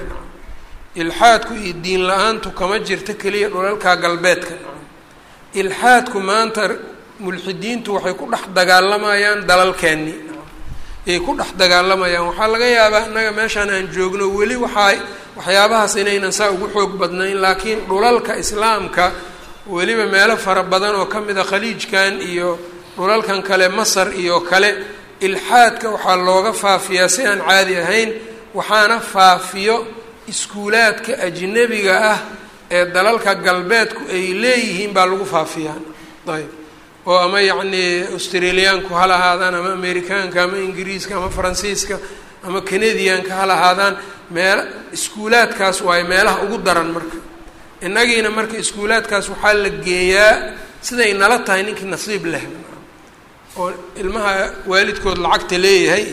Ilxaadku iyo diin la'aantu kama jirto keliya dhulalka galbeedka ilxaadku maanta mulxidiintu waxay ku dhex dagaalamayaan dalalkeeni ayay ku dhex dagaalamayaan. Waxaa laga yaabaa innaga meeshaan aan joogno weli waxaa waxyaabahaas inaynan saa ugu xoog badnayn laakiin dhulalka islaamka weliba meelo fara badan oo ka mid a khaliijkan iyo dhulalkan kale masar iyo kale ilxaadka waxaa looga faafiyaa si aan caadi ahayn waxaana faafiyo iskuulaadka ajnebiga ah ee dalalka galbeedku ay leeyihiin baa lagu faafiyaa. Ayb. Oo ama yacnii australiyaanku ha lahaadaan ama amerikaanka ama ingiriiska ama faransiiska ama canadianka ha lahaadaan meel iskuulaadkaas waayo meelaha ugu daran marka. Innagiina marka iskuulaadkaas waxaa la geeyaa siday nala tahay ninkii nasiib leh. Oo ilmaha waalidkood lacagta leeyahay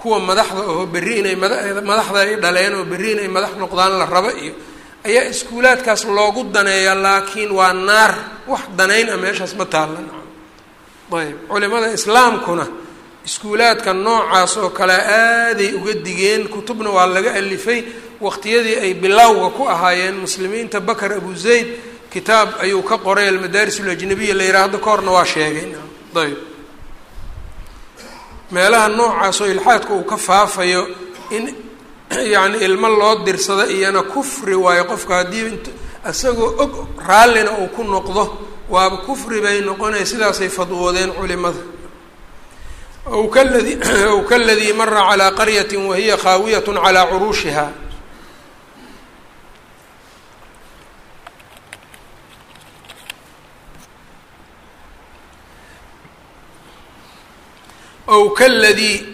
kuwa madaxda oo berri inay mada madaxda ay dhaleen oo berri inay madax noqdaan la rabo iyo ayaa iskuulaadkaas loogu daneeyaa laakiin waa naar. Wax danayn a meeshaas ma taallan. Ayb culimada islaamkuna iskuulaadka noocaas oo kale aaday uga digeen. Kutubna waa laga alifay. Waqtiyadii ay bilowga ku ahaayeen muslimiinta bakar abu zayd kitaab ayuu ka qoray almadaaris alajnabiya la yidhaha hadda ka horna waa sheegay. Ayb. Meelaha noocaasoo ilxaadka uu ka faafayo in yacni ilmo loo dirsado iyana kufri waayo qofka haddii isagoo og raallina uu ku noqdo waaba kufri bay noqonaya sidaasay fadwoodeen culimada. Aw kaladi aw kaladii mara calaa qaryati wahiya khaawiyat calaa curuushiha w kaladii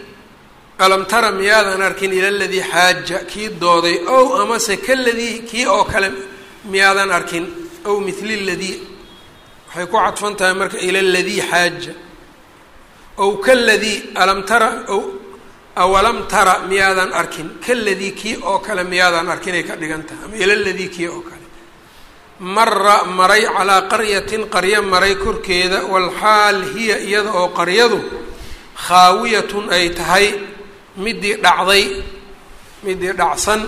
alam tara miyaadan arkin ila ladii xaaja kii dooday ow amase kaladii kii oo kale miyaadan arkin ow mithli ladii waxay ku cadfan tahay marka ila ladii xaaja. Ow kaladii alam tara awalam tara miyaadan arkin kaladii kii oo kale miyaadan arkin ay ka dhigan tahay ama ila ladii kii oo kale. Mara maray calaa qaryatin qaryo maray korkeeda walxaal hiya iyada oo qaryadu khaawiyatun ay tahay midii dhacday midii dhacsan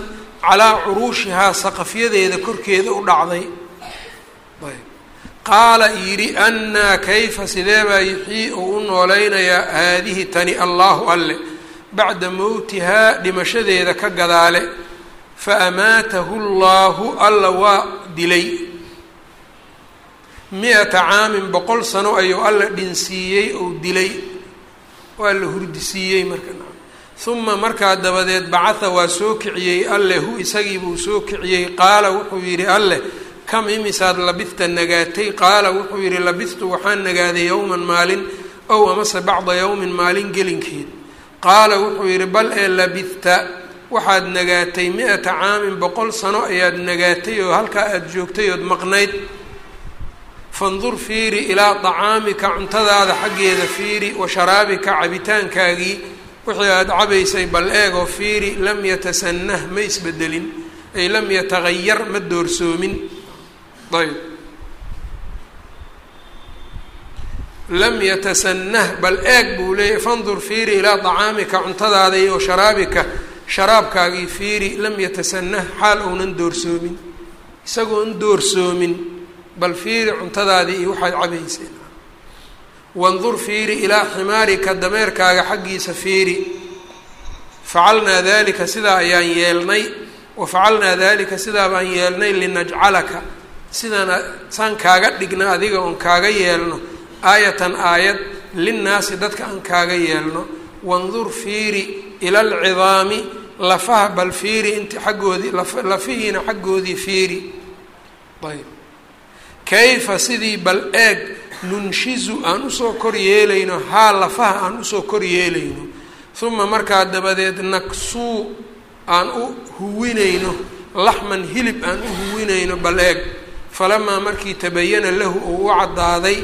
calaa curuushihaa saqafyadeeda korkeeda u dhacday. Ayb. Qaala yidhi annaa kayfa sidee baa yuxyii uu u noolaynayaa haadihi tani allaahu alle? Bacda mowtihaa dhimashadeeda ka gadaale. Fa amaatahu llaahu alla waa dilay. Mi-ata caamin boqol sano ayuu alla dhinsiiyey ou dilay. Waa la hurdisiiyey marka uma markaa dabadeed bacatha waa soo kiciyey alleh hu isagiibuu soo kiciyey. Qaala wuxuu yidhi alleh kam imisaad labista nagaatay? Qaala wuxuu yidhi labistu waxaan nagaaday yowman maalin ow amase bacda yowmin maalin gelinkeed. Qaala wuxuu yidhi bal ee labista waxaad nagaatay mi-ata caamin boqol sano ayaad nagaatay oo halkaa aada joogtay ood maqnayd. Fandur fiiri ilaa dacaamika cuntadaada xaggeeda fiiri wa sharaabika cabitaankaagii wixii aada cabaysay bal eegoo fiiri lam yatasanah ma isbedelin ay lam yatagayar ma doorsoomin. Ayb. Lam yatasanah bal eeg buu leeyahy fandur fiiri ilaa dacaamika cuntadaada iyo sharaabika sharaabkaagii fiiri lam yatasanah xaal ounan doorsoomin. Isagoon doorsoomin bal fiiri cuntadaadii iyo waxaad cabaysay wandur fiiri ilaa ximaarika dameerkaaga xaggiisa fiiri facalnaa dalika sidaa ayaan yeelnay wa facalnaa dalika sidaa baan yeelnay linajcalaka sidaan saan kaaga dhigna adiga oon kaaga yeelno aayatan aayad linnaasi dadka aan kaaga yeelno wandur fiiri ila alcidaami lafaha bal fiiri inti xaggoodii lafihiina xaggoodii fiiri ayb kayfa sidii bal eeg nunshizu aan u soo kor yeelayno haa lafaha aan u soo kor yeelayno. Uma markaa dabadeed naksuu aan u huwinayno laxman hilib aan u huwinayno bal eeg falamaa markii tabayana lahu uu u caddaaday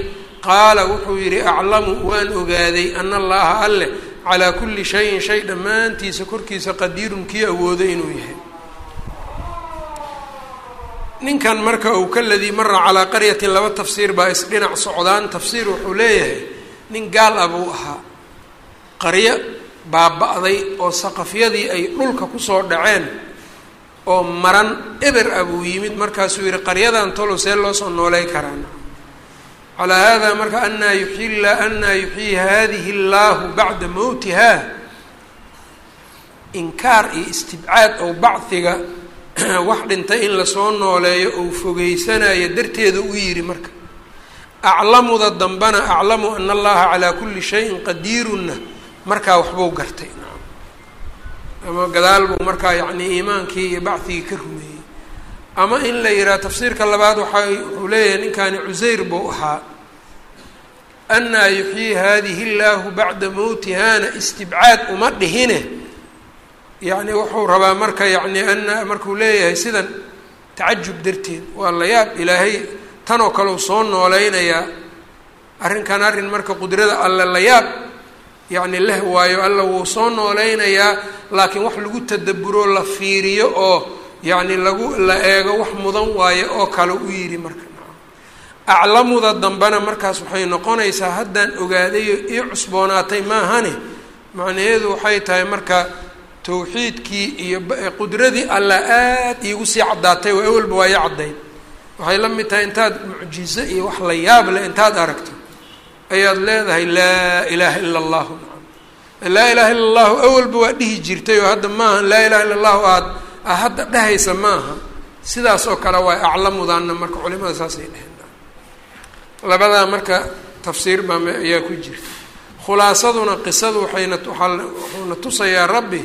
qaala wuxuu yidhi aclamu waan ogaaday ana allaha alleh calaa kulli shayin shay dhammaantiisa korkiisa qadiirun kii awoodo inuu yahay ninkan marka uu kaladii mara calaa qaryatin laba tafsiir baa isdhinac socdaan tafsiir wuxuu leeyahay nin gaal ah buu ahaa. Qaryo baaba-day oo saqafyadii ay dhulka ku soo dhaceen oo maran eber ah buu yimid markaasuu yihi qaryadan tolo see loo soo nooley karaan. Calaa haadaa marka anaa yuxyi anaa yuxyii hadihi llaahu bacda mowtiha inkaar iyo istibcaad oo bacdiga wax dhintay in la soo nooleeyo ou fogeysanayo darteeda u yidhi marka aclamuda dambana aclamu ana allaha calaa kulli shayin qadiirunna. Markaa waxbuu gartay. Ama gadaal buu markaa yacnii iimaankii iyo bacdigii ka rumeeyey. Ama in la yidhaha tafsiirka labaad waxa wuxuu leeyahay ninkani cusayr buu ahaa anaa yuxyii hadihi llaahu bacda mowtihana istibcaad uma dhihine yacni wuxuu rabaa marka yacni ana markuu leeyahay sidan tacajub darteed waa la yaab. Ilaahay tanoo kale u soo nooleynayaa. Arrinkan arrin marka qudrada alle la yaab. Yacni leh waayo alla wuu soo nooleynayaa. Laakiin wax lagu tadaburo la fiiriyo oo yacni lagu la eego wax mudan waayo oo kale u yidhi marka. Aclamuda dambena markaas waxay noqonaysaa haddaan ogaadayo ii cusboonaatay maahane macnaheedu waxay tahay marka tawxiidkii iyo qudradii alla aad iigu sii caddaatay waa awalba waa ii caddayd waxay la mid tahay intaad mucjizo iyo wax la yaab leh intaad aragto. Ayaad leedahay laa ilaaha ila allahu laa ilaha illa allahu awalba waa dhihi jirtay oo hadda maaha laa ilaha illa allahu aad a hadda dhehaysa maaha. Sidaas oo kale waa aclamudaana marka culimada saasay dheheen labadaa marka tafsiir baa ayaa ku jirta khulaasaduna qisadu waxayna waaa wuxuuna tusayaa rabbi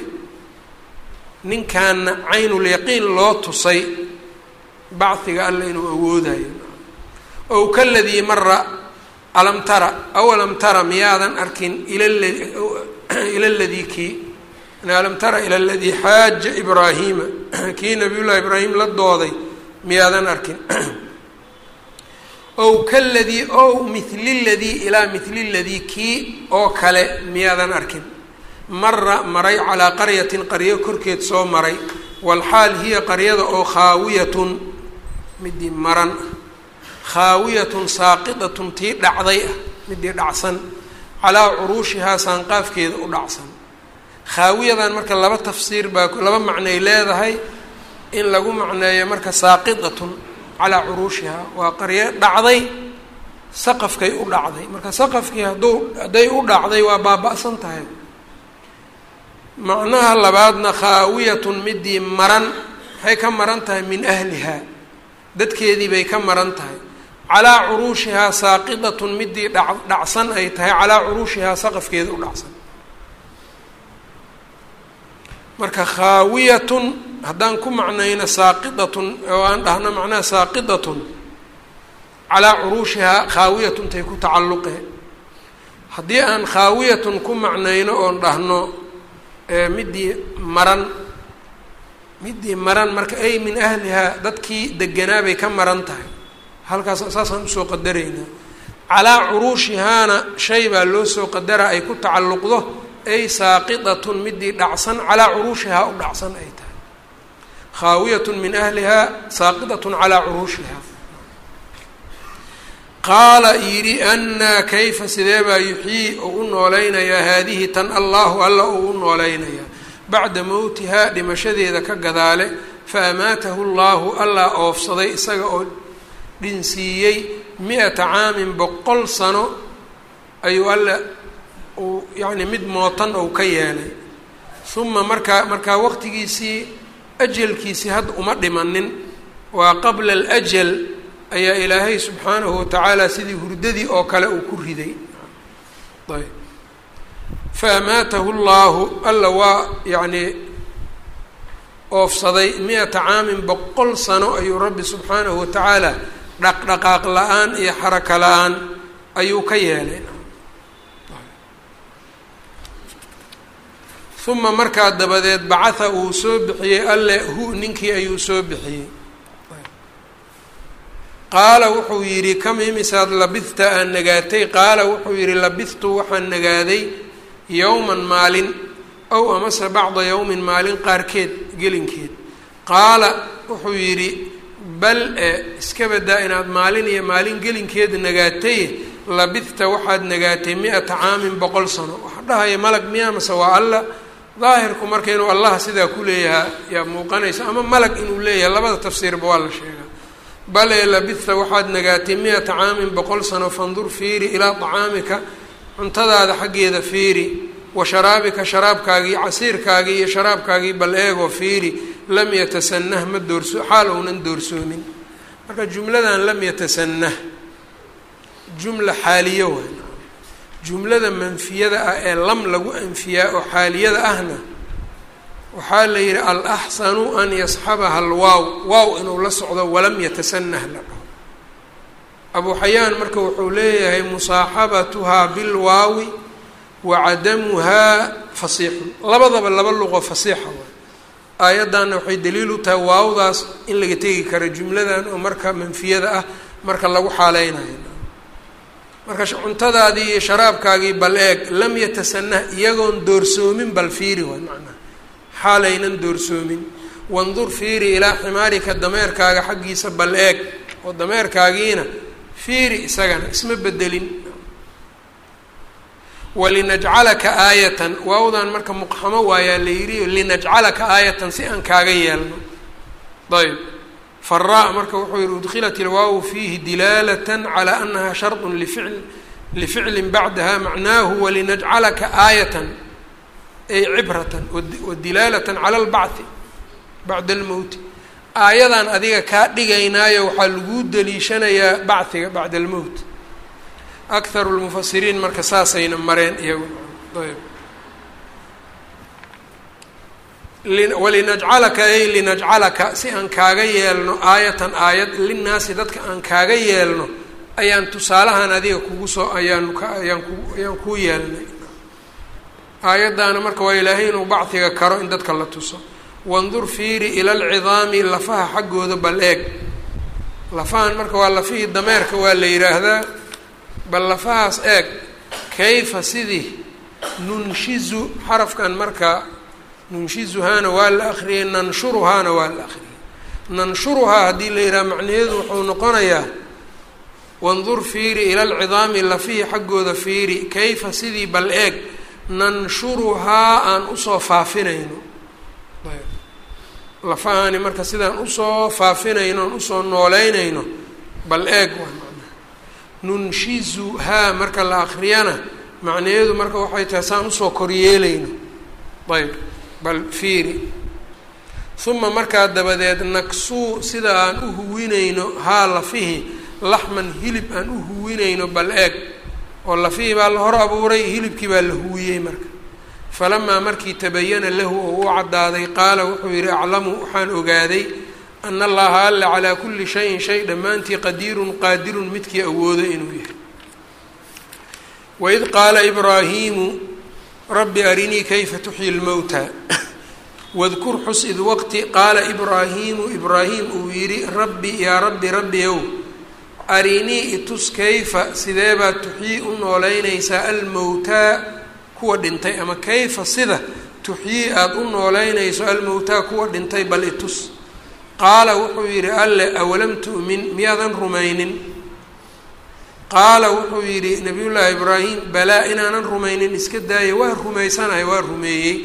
ninkaana caynulyaqiin loo tusay bachiga alla inuu awoodayo. Ow kaladii mara alam tara awalam tara miyaadan arkin ila ladii kii? Alam tara ila ladii xaaja ibraahiima kii nabiy llahi ibraahim la dooday miyaadan arkin. Ow kaladii ow mithli ladii ilaa mithli ladii kii oo kale miyaadan arkin mara maray calaa qaryatin qaryo korkeed soo maray walxaal hiya qaryada oo khaawiyatun midii maran ah khaawiyatun saaqidatun tii dhacday ah midii dhacsan calaa curuushihaa saanqaafkeeda u dhacsan. Khaawiyadan marka laba tafsiir baa laba macnay leedahay in lagu macneeyo marka saaqidatun calaa curuushihaa waa qaryo dhacday saqafkay u dhacday. Marka saqafkii hadduu hadday u dhacday waa baaba-san tahay macnaha labaadna khaawiyatun midii maran maxay ka maran tahay min ahlihaa dadkeedii bay ka maran tahay. Calaa curuushihaa saaqidatun midii dha dhacsan ay tahay calaa curuushihaa saqafkeeda u dhacsan. Marka khaawiyatun haddaan ku macnayno saaqidatun oo aan dhahno macnaha saaqidatun calaa curuushihaa khaawiyatun tay ku tacalluqe. Haddii aan khaawiyatun ku macnayno oon dhahno midii maran midii maran marka ay min ahlihaa dadkii deganaa bay ka maran tahay. Halkaas saasaan u soo qadaraynaa calaa curuushihaana shay baa loo soo qadaraa ay ku tacalluqdo ay saaqidatun midii dhacsan calaa curuushihaa u dhacsan ay tahay. Khaawiyatun min ahlihaa saaqidatun calaa curuushihaa qaala yidhi annaa kayfa sidee baa yuxyii uu u noolaynayaa haadihi tan allahu alla uu u noolaynayaa bacda mowtihaa dhimashadeeda ka gadaale fa amaatahu llaahu allaa oofsaday isaga oo dhinsiiyey mi-ata caamin boqol sano ayuu alla uu yacni mid mootan ou ka yeelay uma markaa markaa waqtigiisii ajalkiisii hadda uma dhimanin. Waa qabla alajal ayaa ilaahay subxaanahu watacaala sidii hurdadii oo kale uu ku riday. Ayb. Fa amaatahu llaahu alla waa yacnii oofsaday mi-ata caamin boqol sano ayuu rabbi subxaanahu watacaala dhaqdhaqaaq la'aan iyo xaraka la'aan ayuu ka yeelay. Uma markaa dabadeed bacatha uu soo bixiyey alle hu ninkii ayuu soo bixiyey qaala wuxuu yidhi kam imisaad labidta aan nagaatay? Qaala wuxuu yidhi labidtu waxaan nagaaday yowman maalin ow amase bacda yowmin maalin qaarkeed gelinkeed. Qaala wuxuu yidhi bal e iska inaad maalin iyo maalin gelinkeed nagaatay labidta waxaad nagaatay mi-ata caamin boqol sano. Waxaa dhahaya malag miyaa mase waa alla? Daahirku marka inuu allah sidaa ku leeyahaa yaa muuqanaysa ama malag inuu leeyahay labada tafsiirba waa la sheegaa bale labidta waxaad nagaatay mi-ata caamin boqol sano fandur fiiri ilaa tacaamika cuntadaada xaggeeda fiiri wa sharaabika sharaabkaagii casiirkaagii iyo sharaabkaagii bal eegoo fiiri lam yatasanah ma doorso xaal ounan doorsoomin marka jumladan lam yatasanah jumla xaaliyo waay jumlada manfiyada ah ee lam lagu anfiyaa oo xaaliyada ahna waxaa la yidhi alaxsanu an yasxabaha alwaaw. Waaw inuu la socdo walam yatasanah la dhaho abu xayaan marka wuxuu leeyahay musaaxabatuhaa bilwaawi wa cadamuhaa fasiixun. Labadaba laba luqo fasiixa waay aayaddanna waxay daliil u tahay waawdaas in laga tegi karo jumladan oo marka manfiyada ah marka lagu xaaleynayo marka cuntadaadii iyo sharaabkaagii bal eeg lam yatasanah iyagoon doorsoomin bal fiiri waay macnaha xaalaynan doorsoomin. Wandur fiiri ilaa ximaarika dameerkaaga xaggiisa bal eeg oo dameerkaagiina fiiri isagana isma bedelin. Walinajcalaka aayatan waawdan marka muqxamo waayaa la yidhi linajcalaka aayatan si aan kaaga yeelno. Ayb faraa marka wuxuu yihi udkilat ilwaawu fiihi dilaalata calى anaha sharط lficl lificli bacdaha macnaahu walinajcalaka aayatan ay cibratan wadilaalata cala اlbachi bacda almowti aayadan adiga kaa dhigaynaayo waxaa laguu daliishanayaa bachiga bacda almowt akharu lmufasiriin marka saasayna mareen iyagu. Ayb. Ay linajcalaka si aan kaaga yeelno aayatan aayad linnaasi dadka aan kaaga yeelno ayaan tusaalahan adiga kugu soo ayaan ayaan ku ayaan kuu yeelnay aayaddaana marka waa ilaahay inuu bacdiga karo in dadka la tuso. Wandur fiiri ila alcidaami lafaha xaggooda bal eeg lafahan marka waa lafihii dameerka waa la yidhaahdaa bal lafahaas eeg kayfa sidii nunshizu xarafkan marka nunshizuhaana waa la akriyay nanshuruhaana waa la akriyay nanshuruhaa haddii la yidhaha macnaheedu wuxuu noqonayaa wandur fiiri ila alcidaami lafihii xaggooda fiiri kayfa sidii bal eeg nanshuruhaa aan u soo faafinayno. Lafahaani marka sidaan u soo faafinayno aan u soo nooleynayno bal eeg waa macnaha nunshizuhaa marka la akriyana macnaheedu marka waxay tahay saan u soo koryeelayno. Ayb. Bal fiiri. Uma markaa dabadeed naksuu sida aan u huwinayno haa lafihi laxman hilib aan u huwinayno bal eeg oo lafihii baa la hor abuuray hilibkii baa la huwiyey marka. Falamaa markii tabayana lahu oo u caddaaday qaala wuxuu yidhi aclamu waxaan ogaaday ana allaha alla calaa kulli shayin shay dhammaantii qadiirun qaadirun midkii awoodo inuu yahay. Waid qaala ibraahiimu rabbi arinii kayfa tuxyi lmowta wadkur xus id waqti qaala ibraahiimu ibraahim uu yidhi rabbi yaa rabbi rabbi ow arinii itus kayfa sidee baad tuxyii u nooleynaysaa almowtaa kuwa dhintay ama kayfa sida? Tuxyii aada u nooleynayso almowtaa kuwa dhintay bal itus qaala wuxuu yidhi alle awalam tu'min? Miyaadan rumaynin? Qaala wuxuu yidhi nabiyullaahi ibraahim balaa inaanan rumaynin iska daaya waa rumaysanahay waa rumeeyey.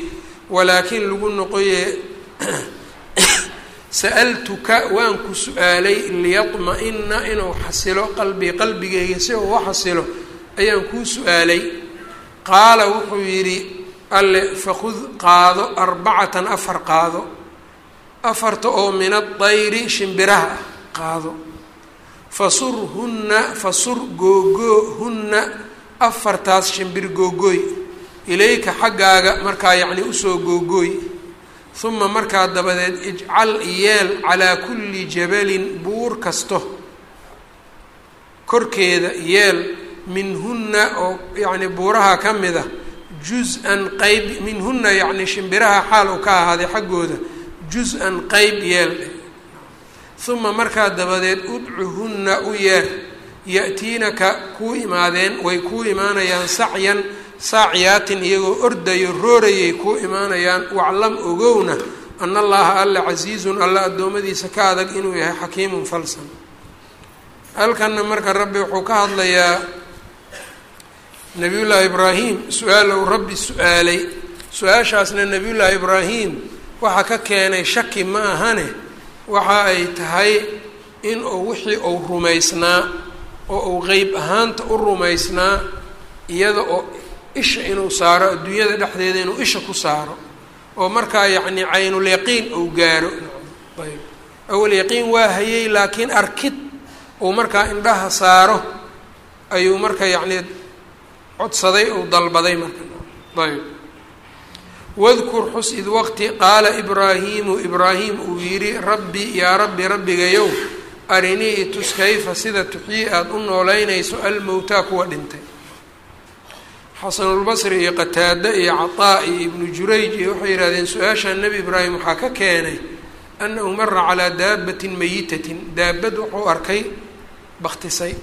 Walaakiin lagu noqoye sa-altuka waan ku su'aalay liyadma-ina inuu xasilo qalbii qalbigeyga si uu u xasilo ayaan kuu su'aalay qaala wuxuu yidhi alle fakhud qaado arbacatan afar qaado afarta oo min adayri shimbiraha ah qaado fasurhunna fasur googoo hunna afartaas shimbir googooy ilayka xaggaaga markaa yacni u soo googooy uma markaa dabadeed ijcal yeel calaa kulli jabalin buur kasto korkeeda yeel minhunna oo yacni buuraha ka mid a juz-an qeyb minhunna yacni shimbiraha xaal uu ka ahaaday xaggooda juz-an qeyb yeel uma markaa dabadeed udcuhunna u yeer ya-tiinaka kuu imaadeen way kuu imaanayaan sacyan saacyaatin iyagoo ordayo roorayay kuu imaanayaan waclam ogowna ana allaha alla casiizun alla addoommadiisa ka adag inuu yahay xakiimun falsan. Halkanna marka rabbi wuxuu ka hadlayaa nabiyullaahi ibraahim su'aal ou rabbi su'aalay. Su'aashaasna nabiyullaahi ibraahim waxa ka keenay shaki ma ahane waxa ay tahay in uu wixii uu rumaysnaa oo uu qeyb ahaanta u rumaysnaa iyada oo isha inuu saaro adduunyada dhexdeeda inuu isha ku saaro oo markaa yacni caynul yaqiin uu gaaro. Ayb. Awal yaqiin waa hayay laakiin arkid uu markaa indhaha saaro ayuu marka yacni codsaday uu dalbaday marka. Ayb. Wadkur xus id waqti qaala ibraahiimu ibraahim uu yidhi rabbi yaa rabbi rabbigayow arinii itus kayfa sida tuxyii aada u nooleynayso almowtaa kuwa dhintay xasanulbasri iyo qataade iyo cataa iyo ibnu jurayj iyo waxay yihahdeen su'aashaan nebi ibraahim waxaa ka keenay annahu mara calaa daabatin mayitatin. Daabad wuxuu arkay baktisay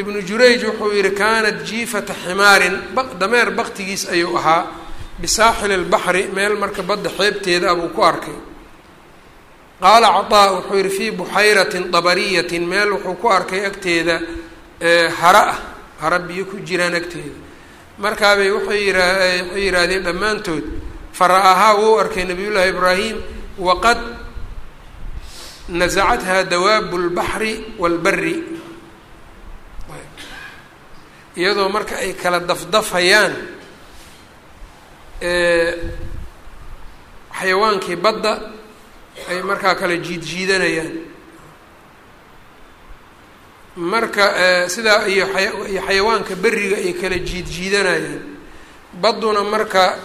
ibnu jurayj wuxuu yihi kaanat jiifata ximaarin. Dameer baktigiis ayuu ahaa. Bisaaxili lbaxri meel marka badda xeebteeda abuu ku arkay. Qaala cataa wuxuu yihi fii buxayratin dabariyatin. Meel wuxuu ku arkay agteeda hara ah hara biyo ku jiraan agteeda. Markaabay waxay yiraa waxay yihaahdeen dhammaantood fara-ahaa wuu arkay nabiyullaahi ibraahim waqad nasacathaa dawaabu lbaxri waalbari iyadoo marka ay kala dafdafayaan xayawaankii badda ay markaa kala jiid jiidanayaan marka sidaa iyo iyo xayawaanka beriga ay kala jiid jiidanayaan badduna marka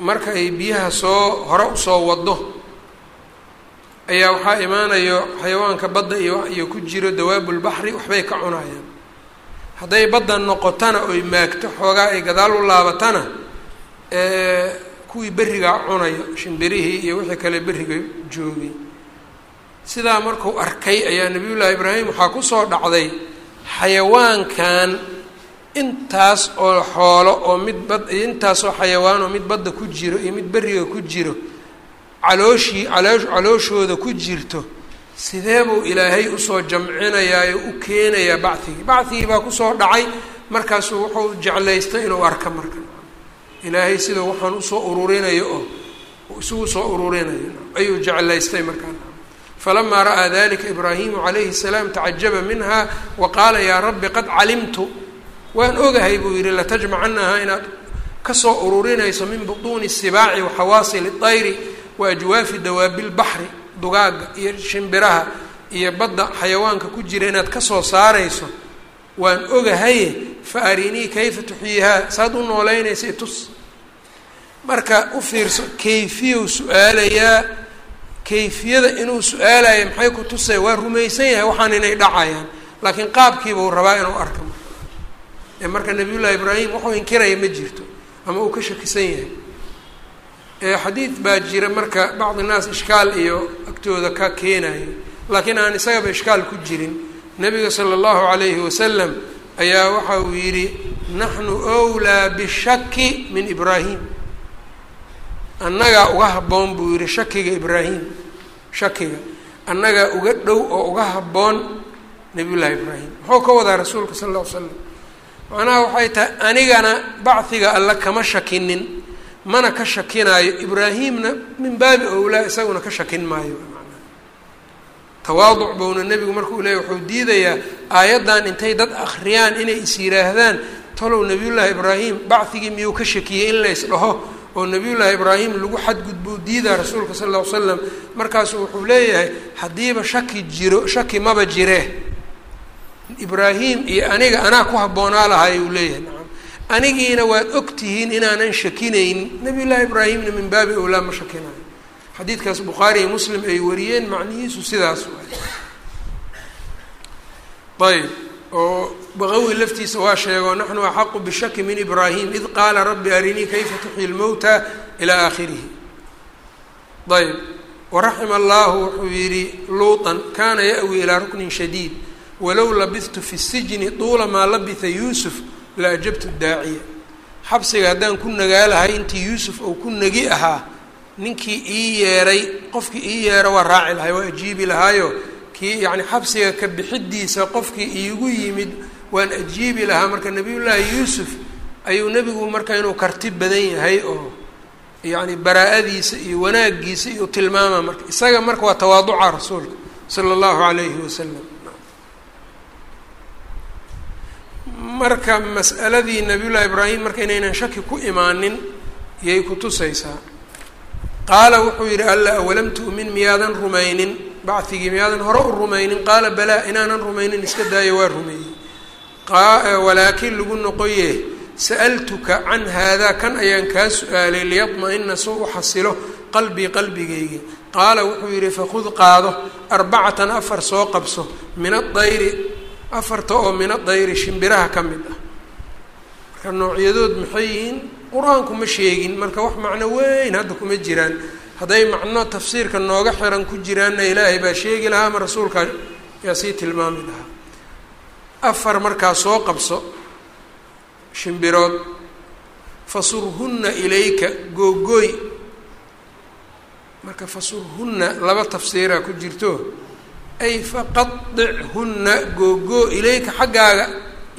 marka ay biyaha soo hore u soo wado ayaa waxaa imaanayo xayawaanka badda iyo ku jiro dawaabulbaxri waxbay ka cunayaan hadday badda noqotana oy maagto xoogaa ay gadaal u laabatana kuwii berrigaa cunayo shimbirihii iyo wixii kale berriga joogay sidaa markuu arkay ayaa nabiyullaahi ibraahim waxaa ku soo dhacday xayawaankan intaas oo xoolo oo mid bad intaasoo xayawaan oo mid badda ku jiro iyo mid berriga ku jiro calooshii caloo calooshooda ku jirto sidee buu ilaahay u soo jamcinayaayo u keenayaa bacigii bacigii baa ku soo dhacay markaasuu wuxuu jeclaystay inuu arka marka. Ilaahay sida waxaan u soo ururinayo oo isugu soo ururinayo ayuu jeclaystay markaa falamaa ra'aa dalika ibraahimu calayhi salaam tacajaba minha wa qaala yaa rabbi qad calimtu waan ogahay buu yihi latajmacanahaa inaad ka soo ururinayso min butuuni sibaaci waxawaasili طayri wa ajwaafi dawaabi lbaxri dugaaga iyo shimbiraha iyo badda xayawaanka ku jira inaad ka soo saarayso waan ogahaye fa arinii kayfa tuxyihaa saad u nooleynaysa tus marka u fiirso kayfiyu su'aalayaa kayfiyada inuu su'aalayo maxay ku tusay waa rumaysan yahay waxaan inay dhacayaan. Laakiin qaabkiibuu rabaa inuu arka ee marka nabiy ibraahim wuxuu inkiraya ma jirto ama uu ka shakisan yahay. Xadiid baa jira marka bacdi naas ishkaal iyo agtooda ka keenayo laakiin aan isagaba ishkaal ku jirin nabiga sala allahu calayhi wasalam ayaa waxa uu yidhi naxnu wlaa bishaki min ibraahim annagaa uga habboon buu yihi shakiga ibraahim shakiga annagaa uga dhow oo uga habboon nabiy llahi ibraahim. Muxuu ka wadaa rasuulka sala alla ly slam macnaha waxay tahay anigana bachiga alle kama shakinin mana ka shakinaayo. Ibraahimna min baabi owlaa isaguna ka shakin maayo. Tawaaduc bowna nebigu markuu leeyay wuxuu diidayaa aayaddan intay dad akhriyaan inay is yidhaahdaan talow nabiyullaahi ibraahim bachigii miyuu ka shakiyey in lays dhaho oo nabiyullaahi ibraahim lagu xadgudbuu diidaa rasuulka sala alla ly slam markaasuu wuxuu leeyahay haddiiba shaki jiro shaki maba jiree ibraahim iyo aniga anaa ku habboonaa lahay uu leeyahay. Nacam anigiina waad og tihiin inaanan shakinayn. Nabiy llaahi ibraahimna min baabi owlaa ma shakinayo. Xadiidkaas bukhaari iyo muslim ay wariyeen macnihiisu sidaas waay. Ayb oo baqawi laftiisa waa sheego naxnu axaqu bishaki min ibraahim id qaala rabbi arinii kayfa tuxyi lmowta ilaa aakhirihi. Ayb waraxima allahu wuxuu yidhi luuطan kana ya'wi ilaa ruknin shadiid walow labidtu fi sijni tuula maa labitha yuusuf la ajabtu daaciya. Xabsiga haddaan ku nagaalahay intii yuusuf ou ku nagi ahaa ninkii ii yeeray qofkii ii yeero waa raaci lahay waa ajiibi lahaayo. Kii yacni xabsiga ka bixidiisa qofkii iigu yimid waan ajiibi lahaa marka nabiyullaahi yuusuf ayuu nebigu marka inuu karti badan yahay oo yacni baraa-adiisa iyo wanaagiisa iyo tilmaama marka isaga marka waa tawaaduca rasuulka sala allahu calayhi wasalam marka mas'aladii nabiyullaahi ibraahim marka inaynan shaki ku imaanin yay ku tusaysaa. Qaala wuxuu yidhi alla awalam tu'min miyaadan rumaynin? Bachigii miyaadan hore u rumaynin? Qaala balaa inaanan rumaynin iska daayo waa rumeeyey walaakin lagu noqoye sa'altuka can haadaa kan ayaan kaa su'aalay liyadma-ina u xasilo qalbii qalbigayga qaala wuxuu yidhi fakhud qaado arbacatan afar soo qabso min adayri afarta oo min adayri shimbiraha ka mid ah. Marka noocyadood maxay yihiin qur'aanku ma sheegin marka wax macno weyn hadda kuma jiraan. Hadday macno tafsiirka nooga xiran ku jiraanna ilaahay baa sheegi lahaa ama rasuulka yaa sii tilmaami lahaa afar markaa soo qabso shimbirood fasurhunna ilayka googooy. Marka fasurhunna laba tafsiiraa ku jirto ay faqadichunna googoo ilayka xaggaaga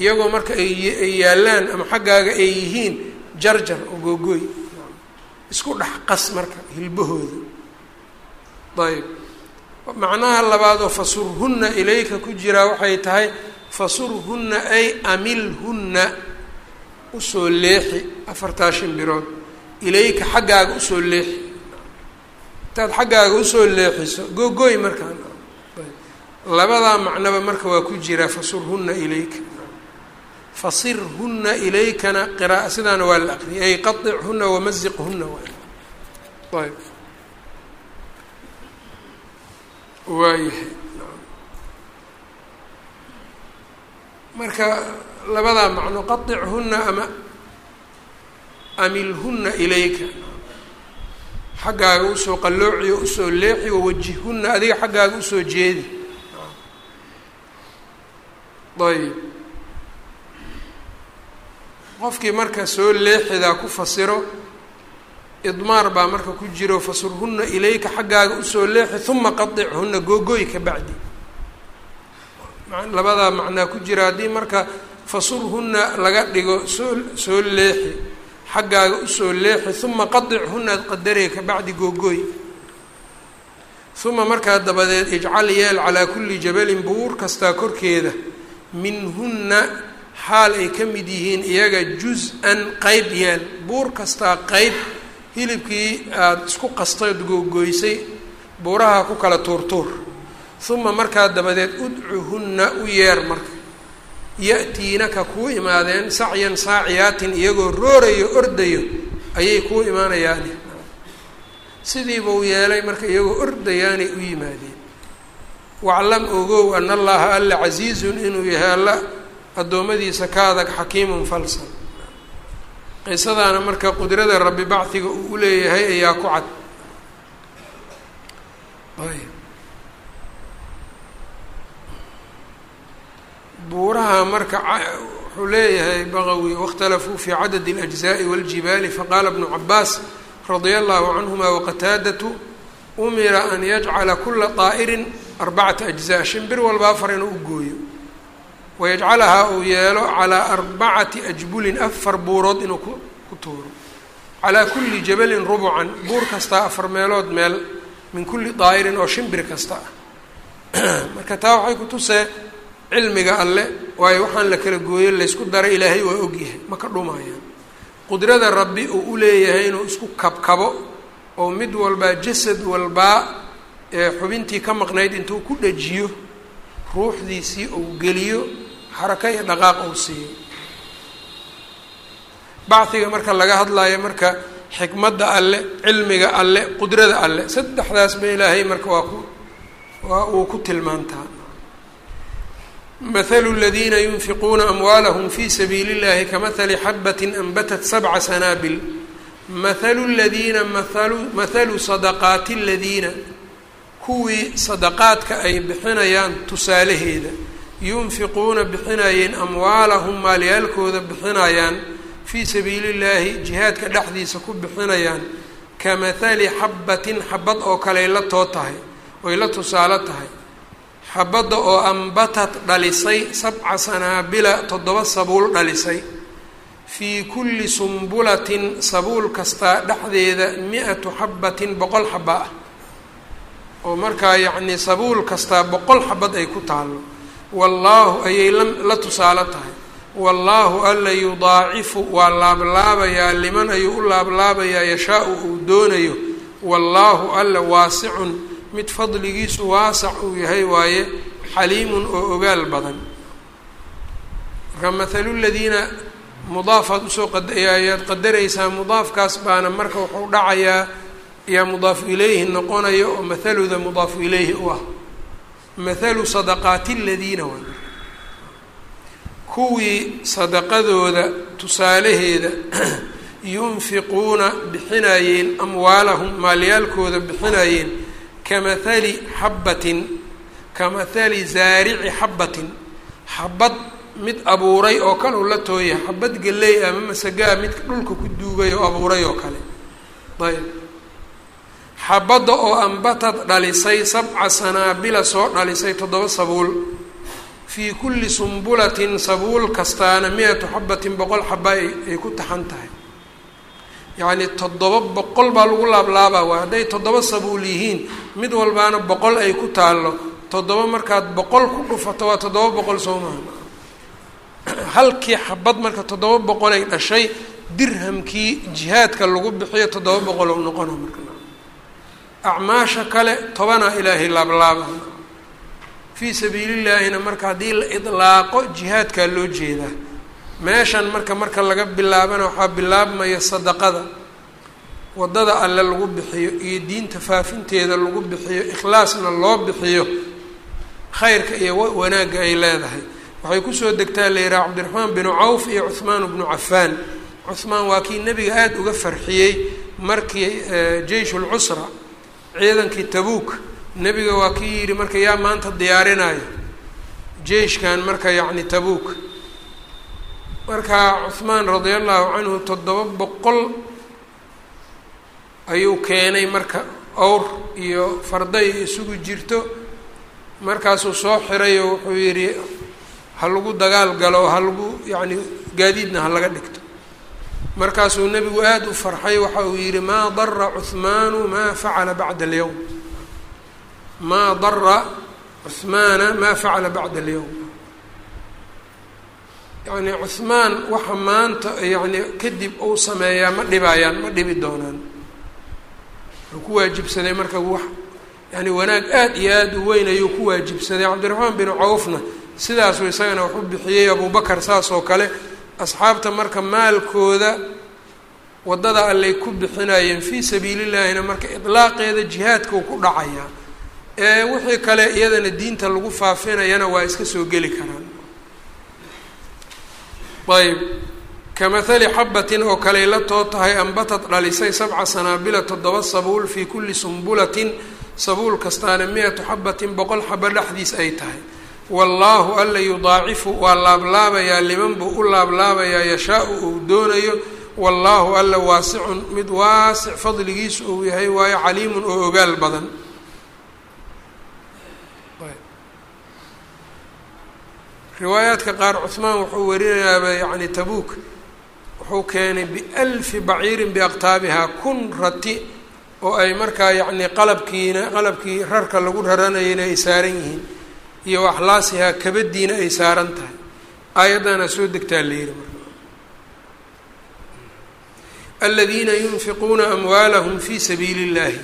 iyagoo marka ayay yaallaan ama xaggaaga ay yihiin jarjar oo googooy. Isku dhex qas marka hilbahooda. Ayb macnaha labaadoo fasurhunna ilayka ku jiraa waxay tahay fasurhunna ay amilhunna u soo leexi afartaa shimbirood ilayka xaggaaga u soo leexi. Intaad xaggaaga u soo leexiso googooy markaan. Labadaa macnoba marka waa ku jiraa fasurhunna ilayka. Fasirhunna ilaykana qiraaa sidaana waa la aqriyay. Ay qaichunna wamaziqhunna ayb. Waayahay marka labadaa macno qaichunna ama amilhunna ilayka. Xaggaaga u soo qallooci oo u soo leexi wawajihunna adiga xaggaaga u soo jeedi. Ayb qofkii marka soo leexidaa ku fasiro idmaar baa marka ku jiro fasurhunna ilayka xaggaaga u soo leexi uma qaichunna googoy ka bacdi labadaa macnaa ku jira haddii marka fasurhunna laga dhigo soo soo leexi xaggaaga u soo leexi uma qadichunna ad qadaree ka bacdi googoy uma markaa dabadeed ijcal yeel calaa kulli jabalin buur kastaa korkeeda. Minhunna xaal ay ka mid yihiin iyaga juz-an qeyb yeel. Buur kastaa qeyb hilibkii aada isku qastay od googoysay buuraha ku kala tuurtuur uma markaa dabadeed udcuhunna u yeer marka. Ya-tiinaka kuu imaadeen sacyan saaciyaatin iyagoo roorayo ordayo ayay kuu imaanayaani. Sidiibuu yeelay marka iyagoo ordayaanay u yimaadeen. Waclam ogow ana allaha alla casiizun inuu yahay addoommadiisa ka adag xakiimun falsan. Qisadaana marka qudrada rabbi bacdiga uu u leeyahay ayaa ku cad buuraha marka wuxuu leeyahay baqawi waاkhtalafuu fi cadad اlأجزaءi wاljibaali faqaala bnu cabaas radia allahu canhuma waqataadatu umira an yajcala kula طaa'irin arbacata أجزاء shimbir walba afar inuu u gooyo wayajcalahaa uu yeelo calaa arbacati ajbulin afar buurood inuu ku ku tuuro calaa kulli jabalin rubucan buur kastaa afar meelood meel min kulli daa'irin oo shimbir kasta ah marka taa waxay ku tusee cilmiga alle waayo waxaan la kala gooyo laysku daray ilaahay waa ogyahay ma ka dhumayaan. Qudrada rabbi uu u leeyahay inuu isku kabkabo oo mid walbaa jasad walbaa ee xubintii ka maqnayd intuu ku dhajiyo ruuxdiisii uu geliyo xaraka iyo dhaqaaq uu siiyo bachiga marka laga hadlayo marka xikmadda alle cilmiga alle qudrada alle saddexdaasba ilaahay marka waa ku waa uu ku tilmaantaa mathalu ladiina yunfiquuna amwaalahum fi sabiili اllahi kamahali xabatin anbatat sabca sanaabil mathalu ladiina mathalu mathalu sadaqaati ladiina kuwii sadaqaadka ay bixinayaan tusaalaheeda yunfiquuna bixinayeen amwaalahum maalyaalkooda bixinayaan fii sabiili llaahi jihaadka dhexdiisa ku bixinayaan ka mathali xabbatin xabad oo kaley la too tahay oy la tusaalo tahay xabadda oo ambatad dhalisay sabca sanaabila toddoba sabuul dhalisay. Fii kulli sumbulatin sabuul kastaa dhexdeeda mi-atu xabbatin boqol xaba ah. Oo markaa yacnii sabuul kastaa boqol xabad ay ku taallo. Wallaahu ayay la tusaalo tahay. Wallaahu alla yudaacifu waa laablaabayaa liman ayuu u laablaabayaa yashaa-u uu doonayo. Wallaahu alla waasicun mid fadligiisu waasac uu yahay waaye xaliimun oo ogaal badan. Marka mathalu ladiina mudaafaad u soo qadayaad qadaraysaa mudaafkaas baana marka wuxuu dhacayaa yaa mudaafu ilayhi noqonayo oo mathaluda mudaafu ilayhi u ah. Mathalu sadaqaati ladiina waa kuwii sadaqadooda tusaalaheeda yunfiquuna bixinayeen amwaalahum maalyaalkooda bixinayeen kamahali xabbatin kamahali zaarici xabbatin xabad mid abuuray oo kale u la tooya xabad galley ama masagaa mid dhulka ku duugay oo abuuray oo kale ayb xabadda oo ambatad dhalisay sabca sanaabila soo dhalisay toddoba sabuul fii kulli sumbulatin sabuul kastaana mi-atu xabatin boqol xaba ay ku taxan tahay yacnii toddoba boqol baa lagu laablaabaa waa hadday toddoba sabuul yihiin mid walbaana boqol ay ku taallo toddoba markaad boqol ku dhufato waa toddoba boqol soo maha halkii xabad marka toddoba boqol ay dhashay dirhamkii jihaadka lagu bixiyo toddoba boqol ou noqona marka. Acmaasha kale tobanaa ilaahay laablaaba. Fii sabiilillaahina marka haddii la idlaaqo jihaadkaa loo jeedaa meeshan marka marka laga bilaabana waxaa bilaabmaya sadaqada. Waddada alle lagu bixiyo iyo diinta faafinteeda lagu bixiyo ikhlaasna loo bixiyo khayrka iyo wanaagga ay leedahay. Waxay ku soo degtaa la yidhaha cabdiraxmaan binu cawf iyo cuhmaan bnu cafaan. Cuhmaan waa kii nebiga aada uga farxiyey markii jeyshulcusra ciidankii tabuuk. Nebiga waa kii yidhi marka yaa maanta diyaarinayo jeyshkan marka yacni tabuuk marka cuhmaan radia allahu canhu toddoba boqol ayuu keenay marka awr iyo farday isugu jirto. Markaasuu soo xiray oo wuxuu yidhi ha lagu dagaal galo ha lagu yacni gaadiidna ha laga dhigto. Markaasuu nebigu aada u farxay waxa uu yidhi maa dara cuhmaanu maa facala bacda alyowm maa dara cuhmaana maa facala bacda alyowm yacni cuhmaan waxa maanta yacni kadib uu sameeyaa ma dhibayaan ma dhibi doonaan. Wuxuu ku waajibsaday marka wax yani wanaag aada iyo aada u weyn ayuu ku waajibsaday. Cabdiraxmaan binu cawfna sidaasuu isagana wax u bixiyey abubakar saas oo kale asxaabta marka maalkooda waddada allay ku bixinayeen fii sabiilillaahina marka idlaaqeeda jihaadkau ku dhacayaa ee wixii kale iyadana diinta lagu faafinayana waa iska soo geli karaan ayb kamahali xabatin oo kaley la too tahay ambatad dhalisay sabca sanaabila toddoba sabuul fii kulli sumbulatin sabuul kastaana mi-atu xabatin boqol xabo dhexdiis ay tahay. Wallaahu alla yudaacifu waa laablaabayaa liman buu u laablaabayaa yashaa-u uu doonayo. Wallaahu alla waasicun mid waasic fadligiisu uu yahay waayo caliimun oo ogaal badan riwaayaadka qaar cuhmaan wuxuu warinayaaba yacni tabuuk wuxuu keenay bialfi baciirin biaqtaabihaa kun rati oo ay markaa yacni qalabkiina qalabkii rarka lagu raranayana ay saaran yihiin iyo akhlaasihaa kabadiina ay saaran tahay. Aayaddaana soo degtaa la yihi marka. Aladiina yunfiquuna amwaalahum fii sabiili اllahi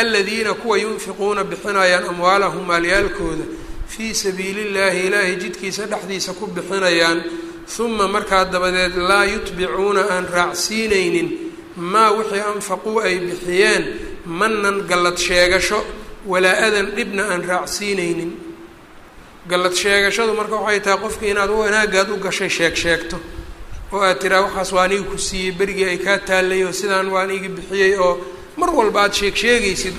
aladiina kuwa yunfiquuna bixinayaan amwaalahum maalyaalkooda fii sabiili اllahi ilaahay jidkiisa dhexdiisa ku bixinayaan huma markaa dabadeed laa yutbicuuna aan raacsiinaynin maa wixii anfaquu ay bixiyeen manan gallad sheegasho walaa adan dhibna aan raacsiinaynin. Gallad sheegashadu marka waxay tahay qofkii inaad wanaagaad u gashay sheeg sheegto. Oo aad tiraa waxaas waa aniga ku siiyey berigii ay kaa taallay oo sidaan waa aniga bixiyey oo mar walba aada sheeg sheegaysid.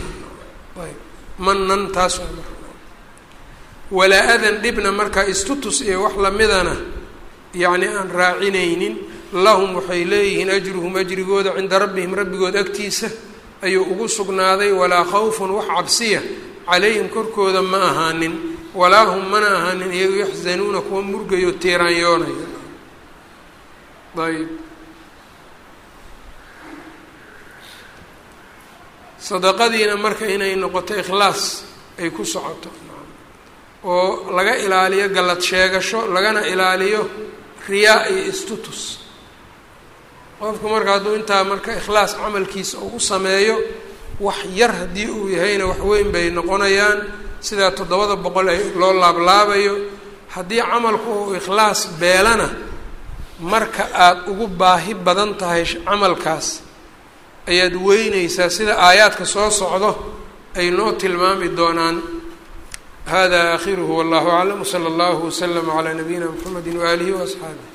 Manan taas walaa adan dhibna marka istutus iyo wax lamidana yacni aan raacinaynin lahum waxay leeyihiin ajruhum ajrigooda cinda rabbihim rabbigood agtiisa ayuu ugu sugnaaday walaa khawfun wax cabsiya calayhim korkooda ma ahaanin walaa hum mana ahaanin iyagu yaxzanuuna kuwa murgayo tiiraanyoonaya ayb sadaqadiina marka inay noqoto ikhlaas ay ku socoto oo laga ilaaliyo gallad sheegasho lagana ilaaliyo riyaa iyo istutus. Qofku marka hadduu intaa marka ikhlaas camalkiisa uu u sameeyo wax yar haddii uu yahayna wax weyn bay noqonayaan. Sidaa toddobada boqol ay loo laablaabayo haddii camalku uu ikhlaas beelana marka aada ugu baahi badan tahay camalkaas ayaad weyneysaa sida aayaadka soo socdo ay noo tilmaami doonaan hada aakhiruhu wallahu aclam wsala allahu waslama calaa nabiyina mxamedi waaalihi waasxaabih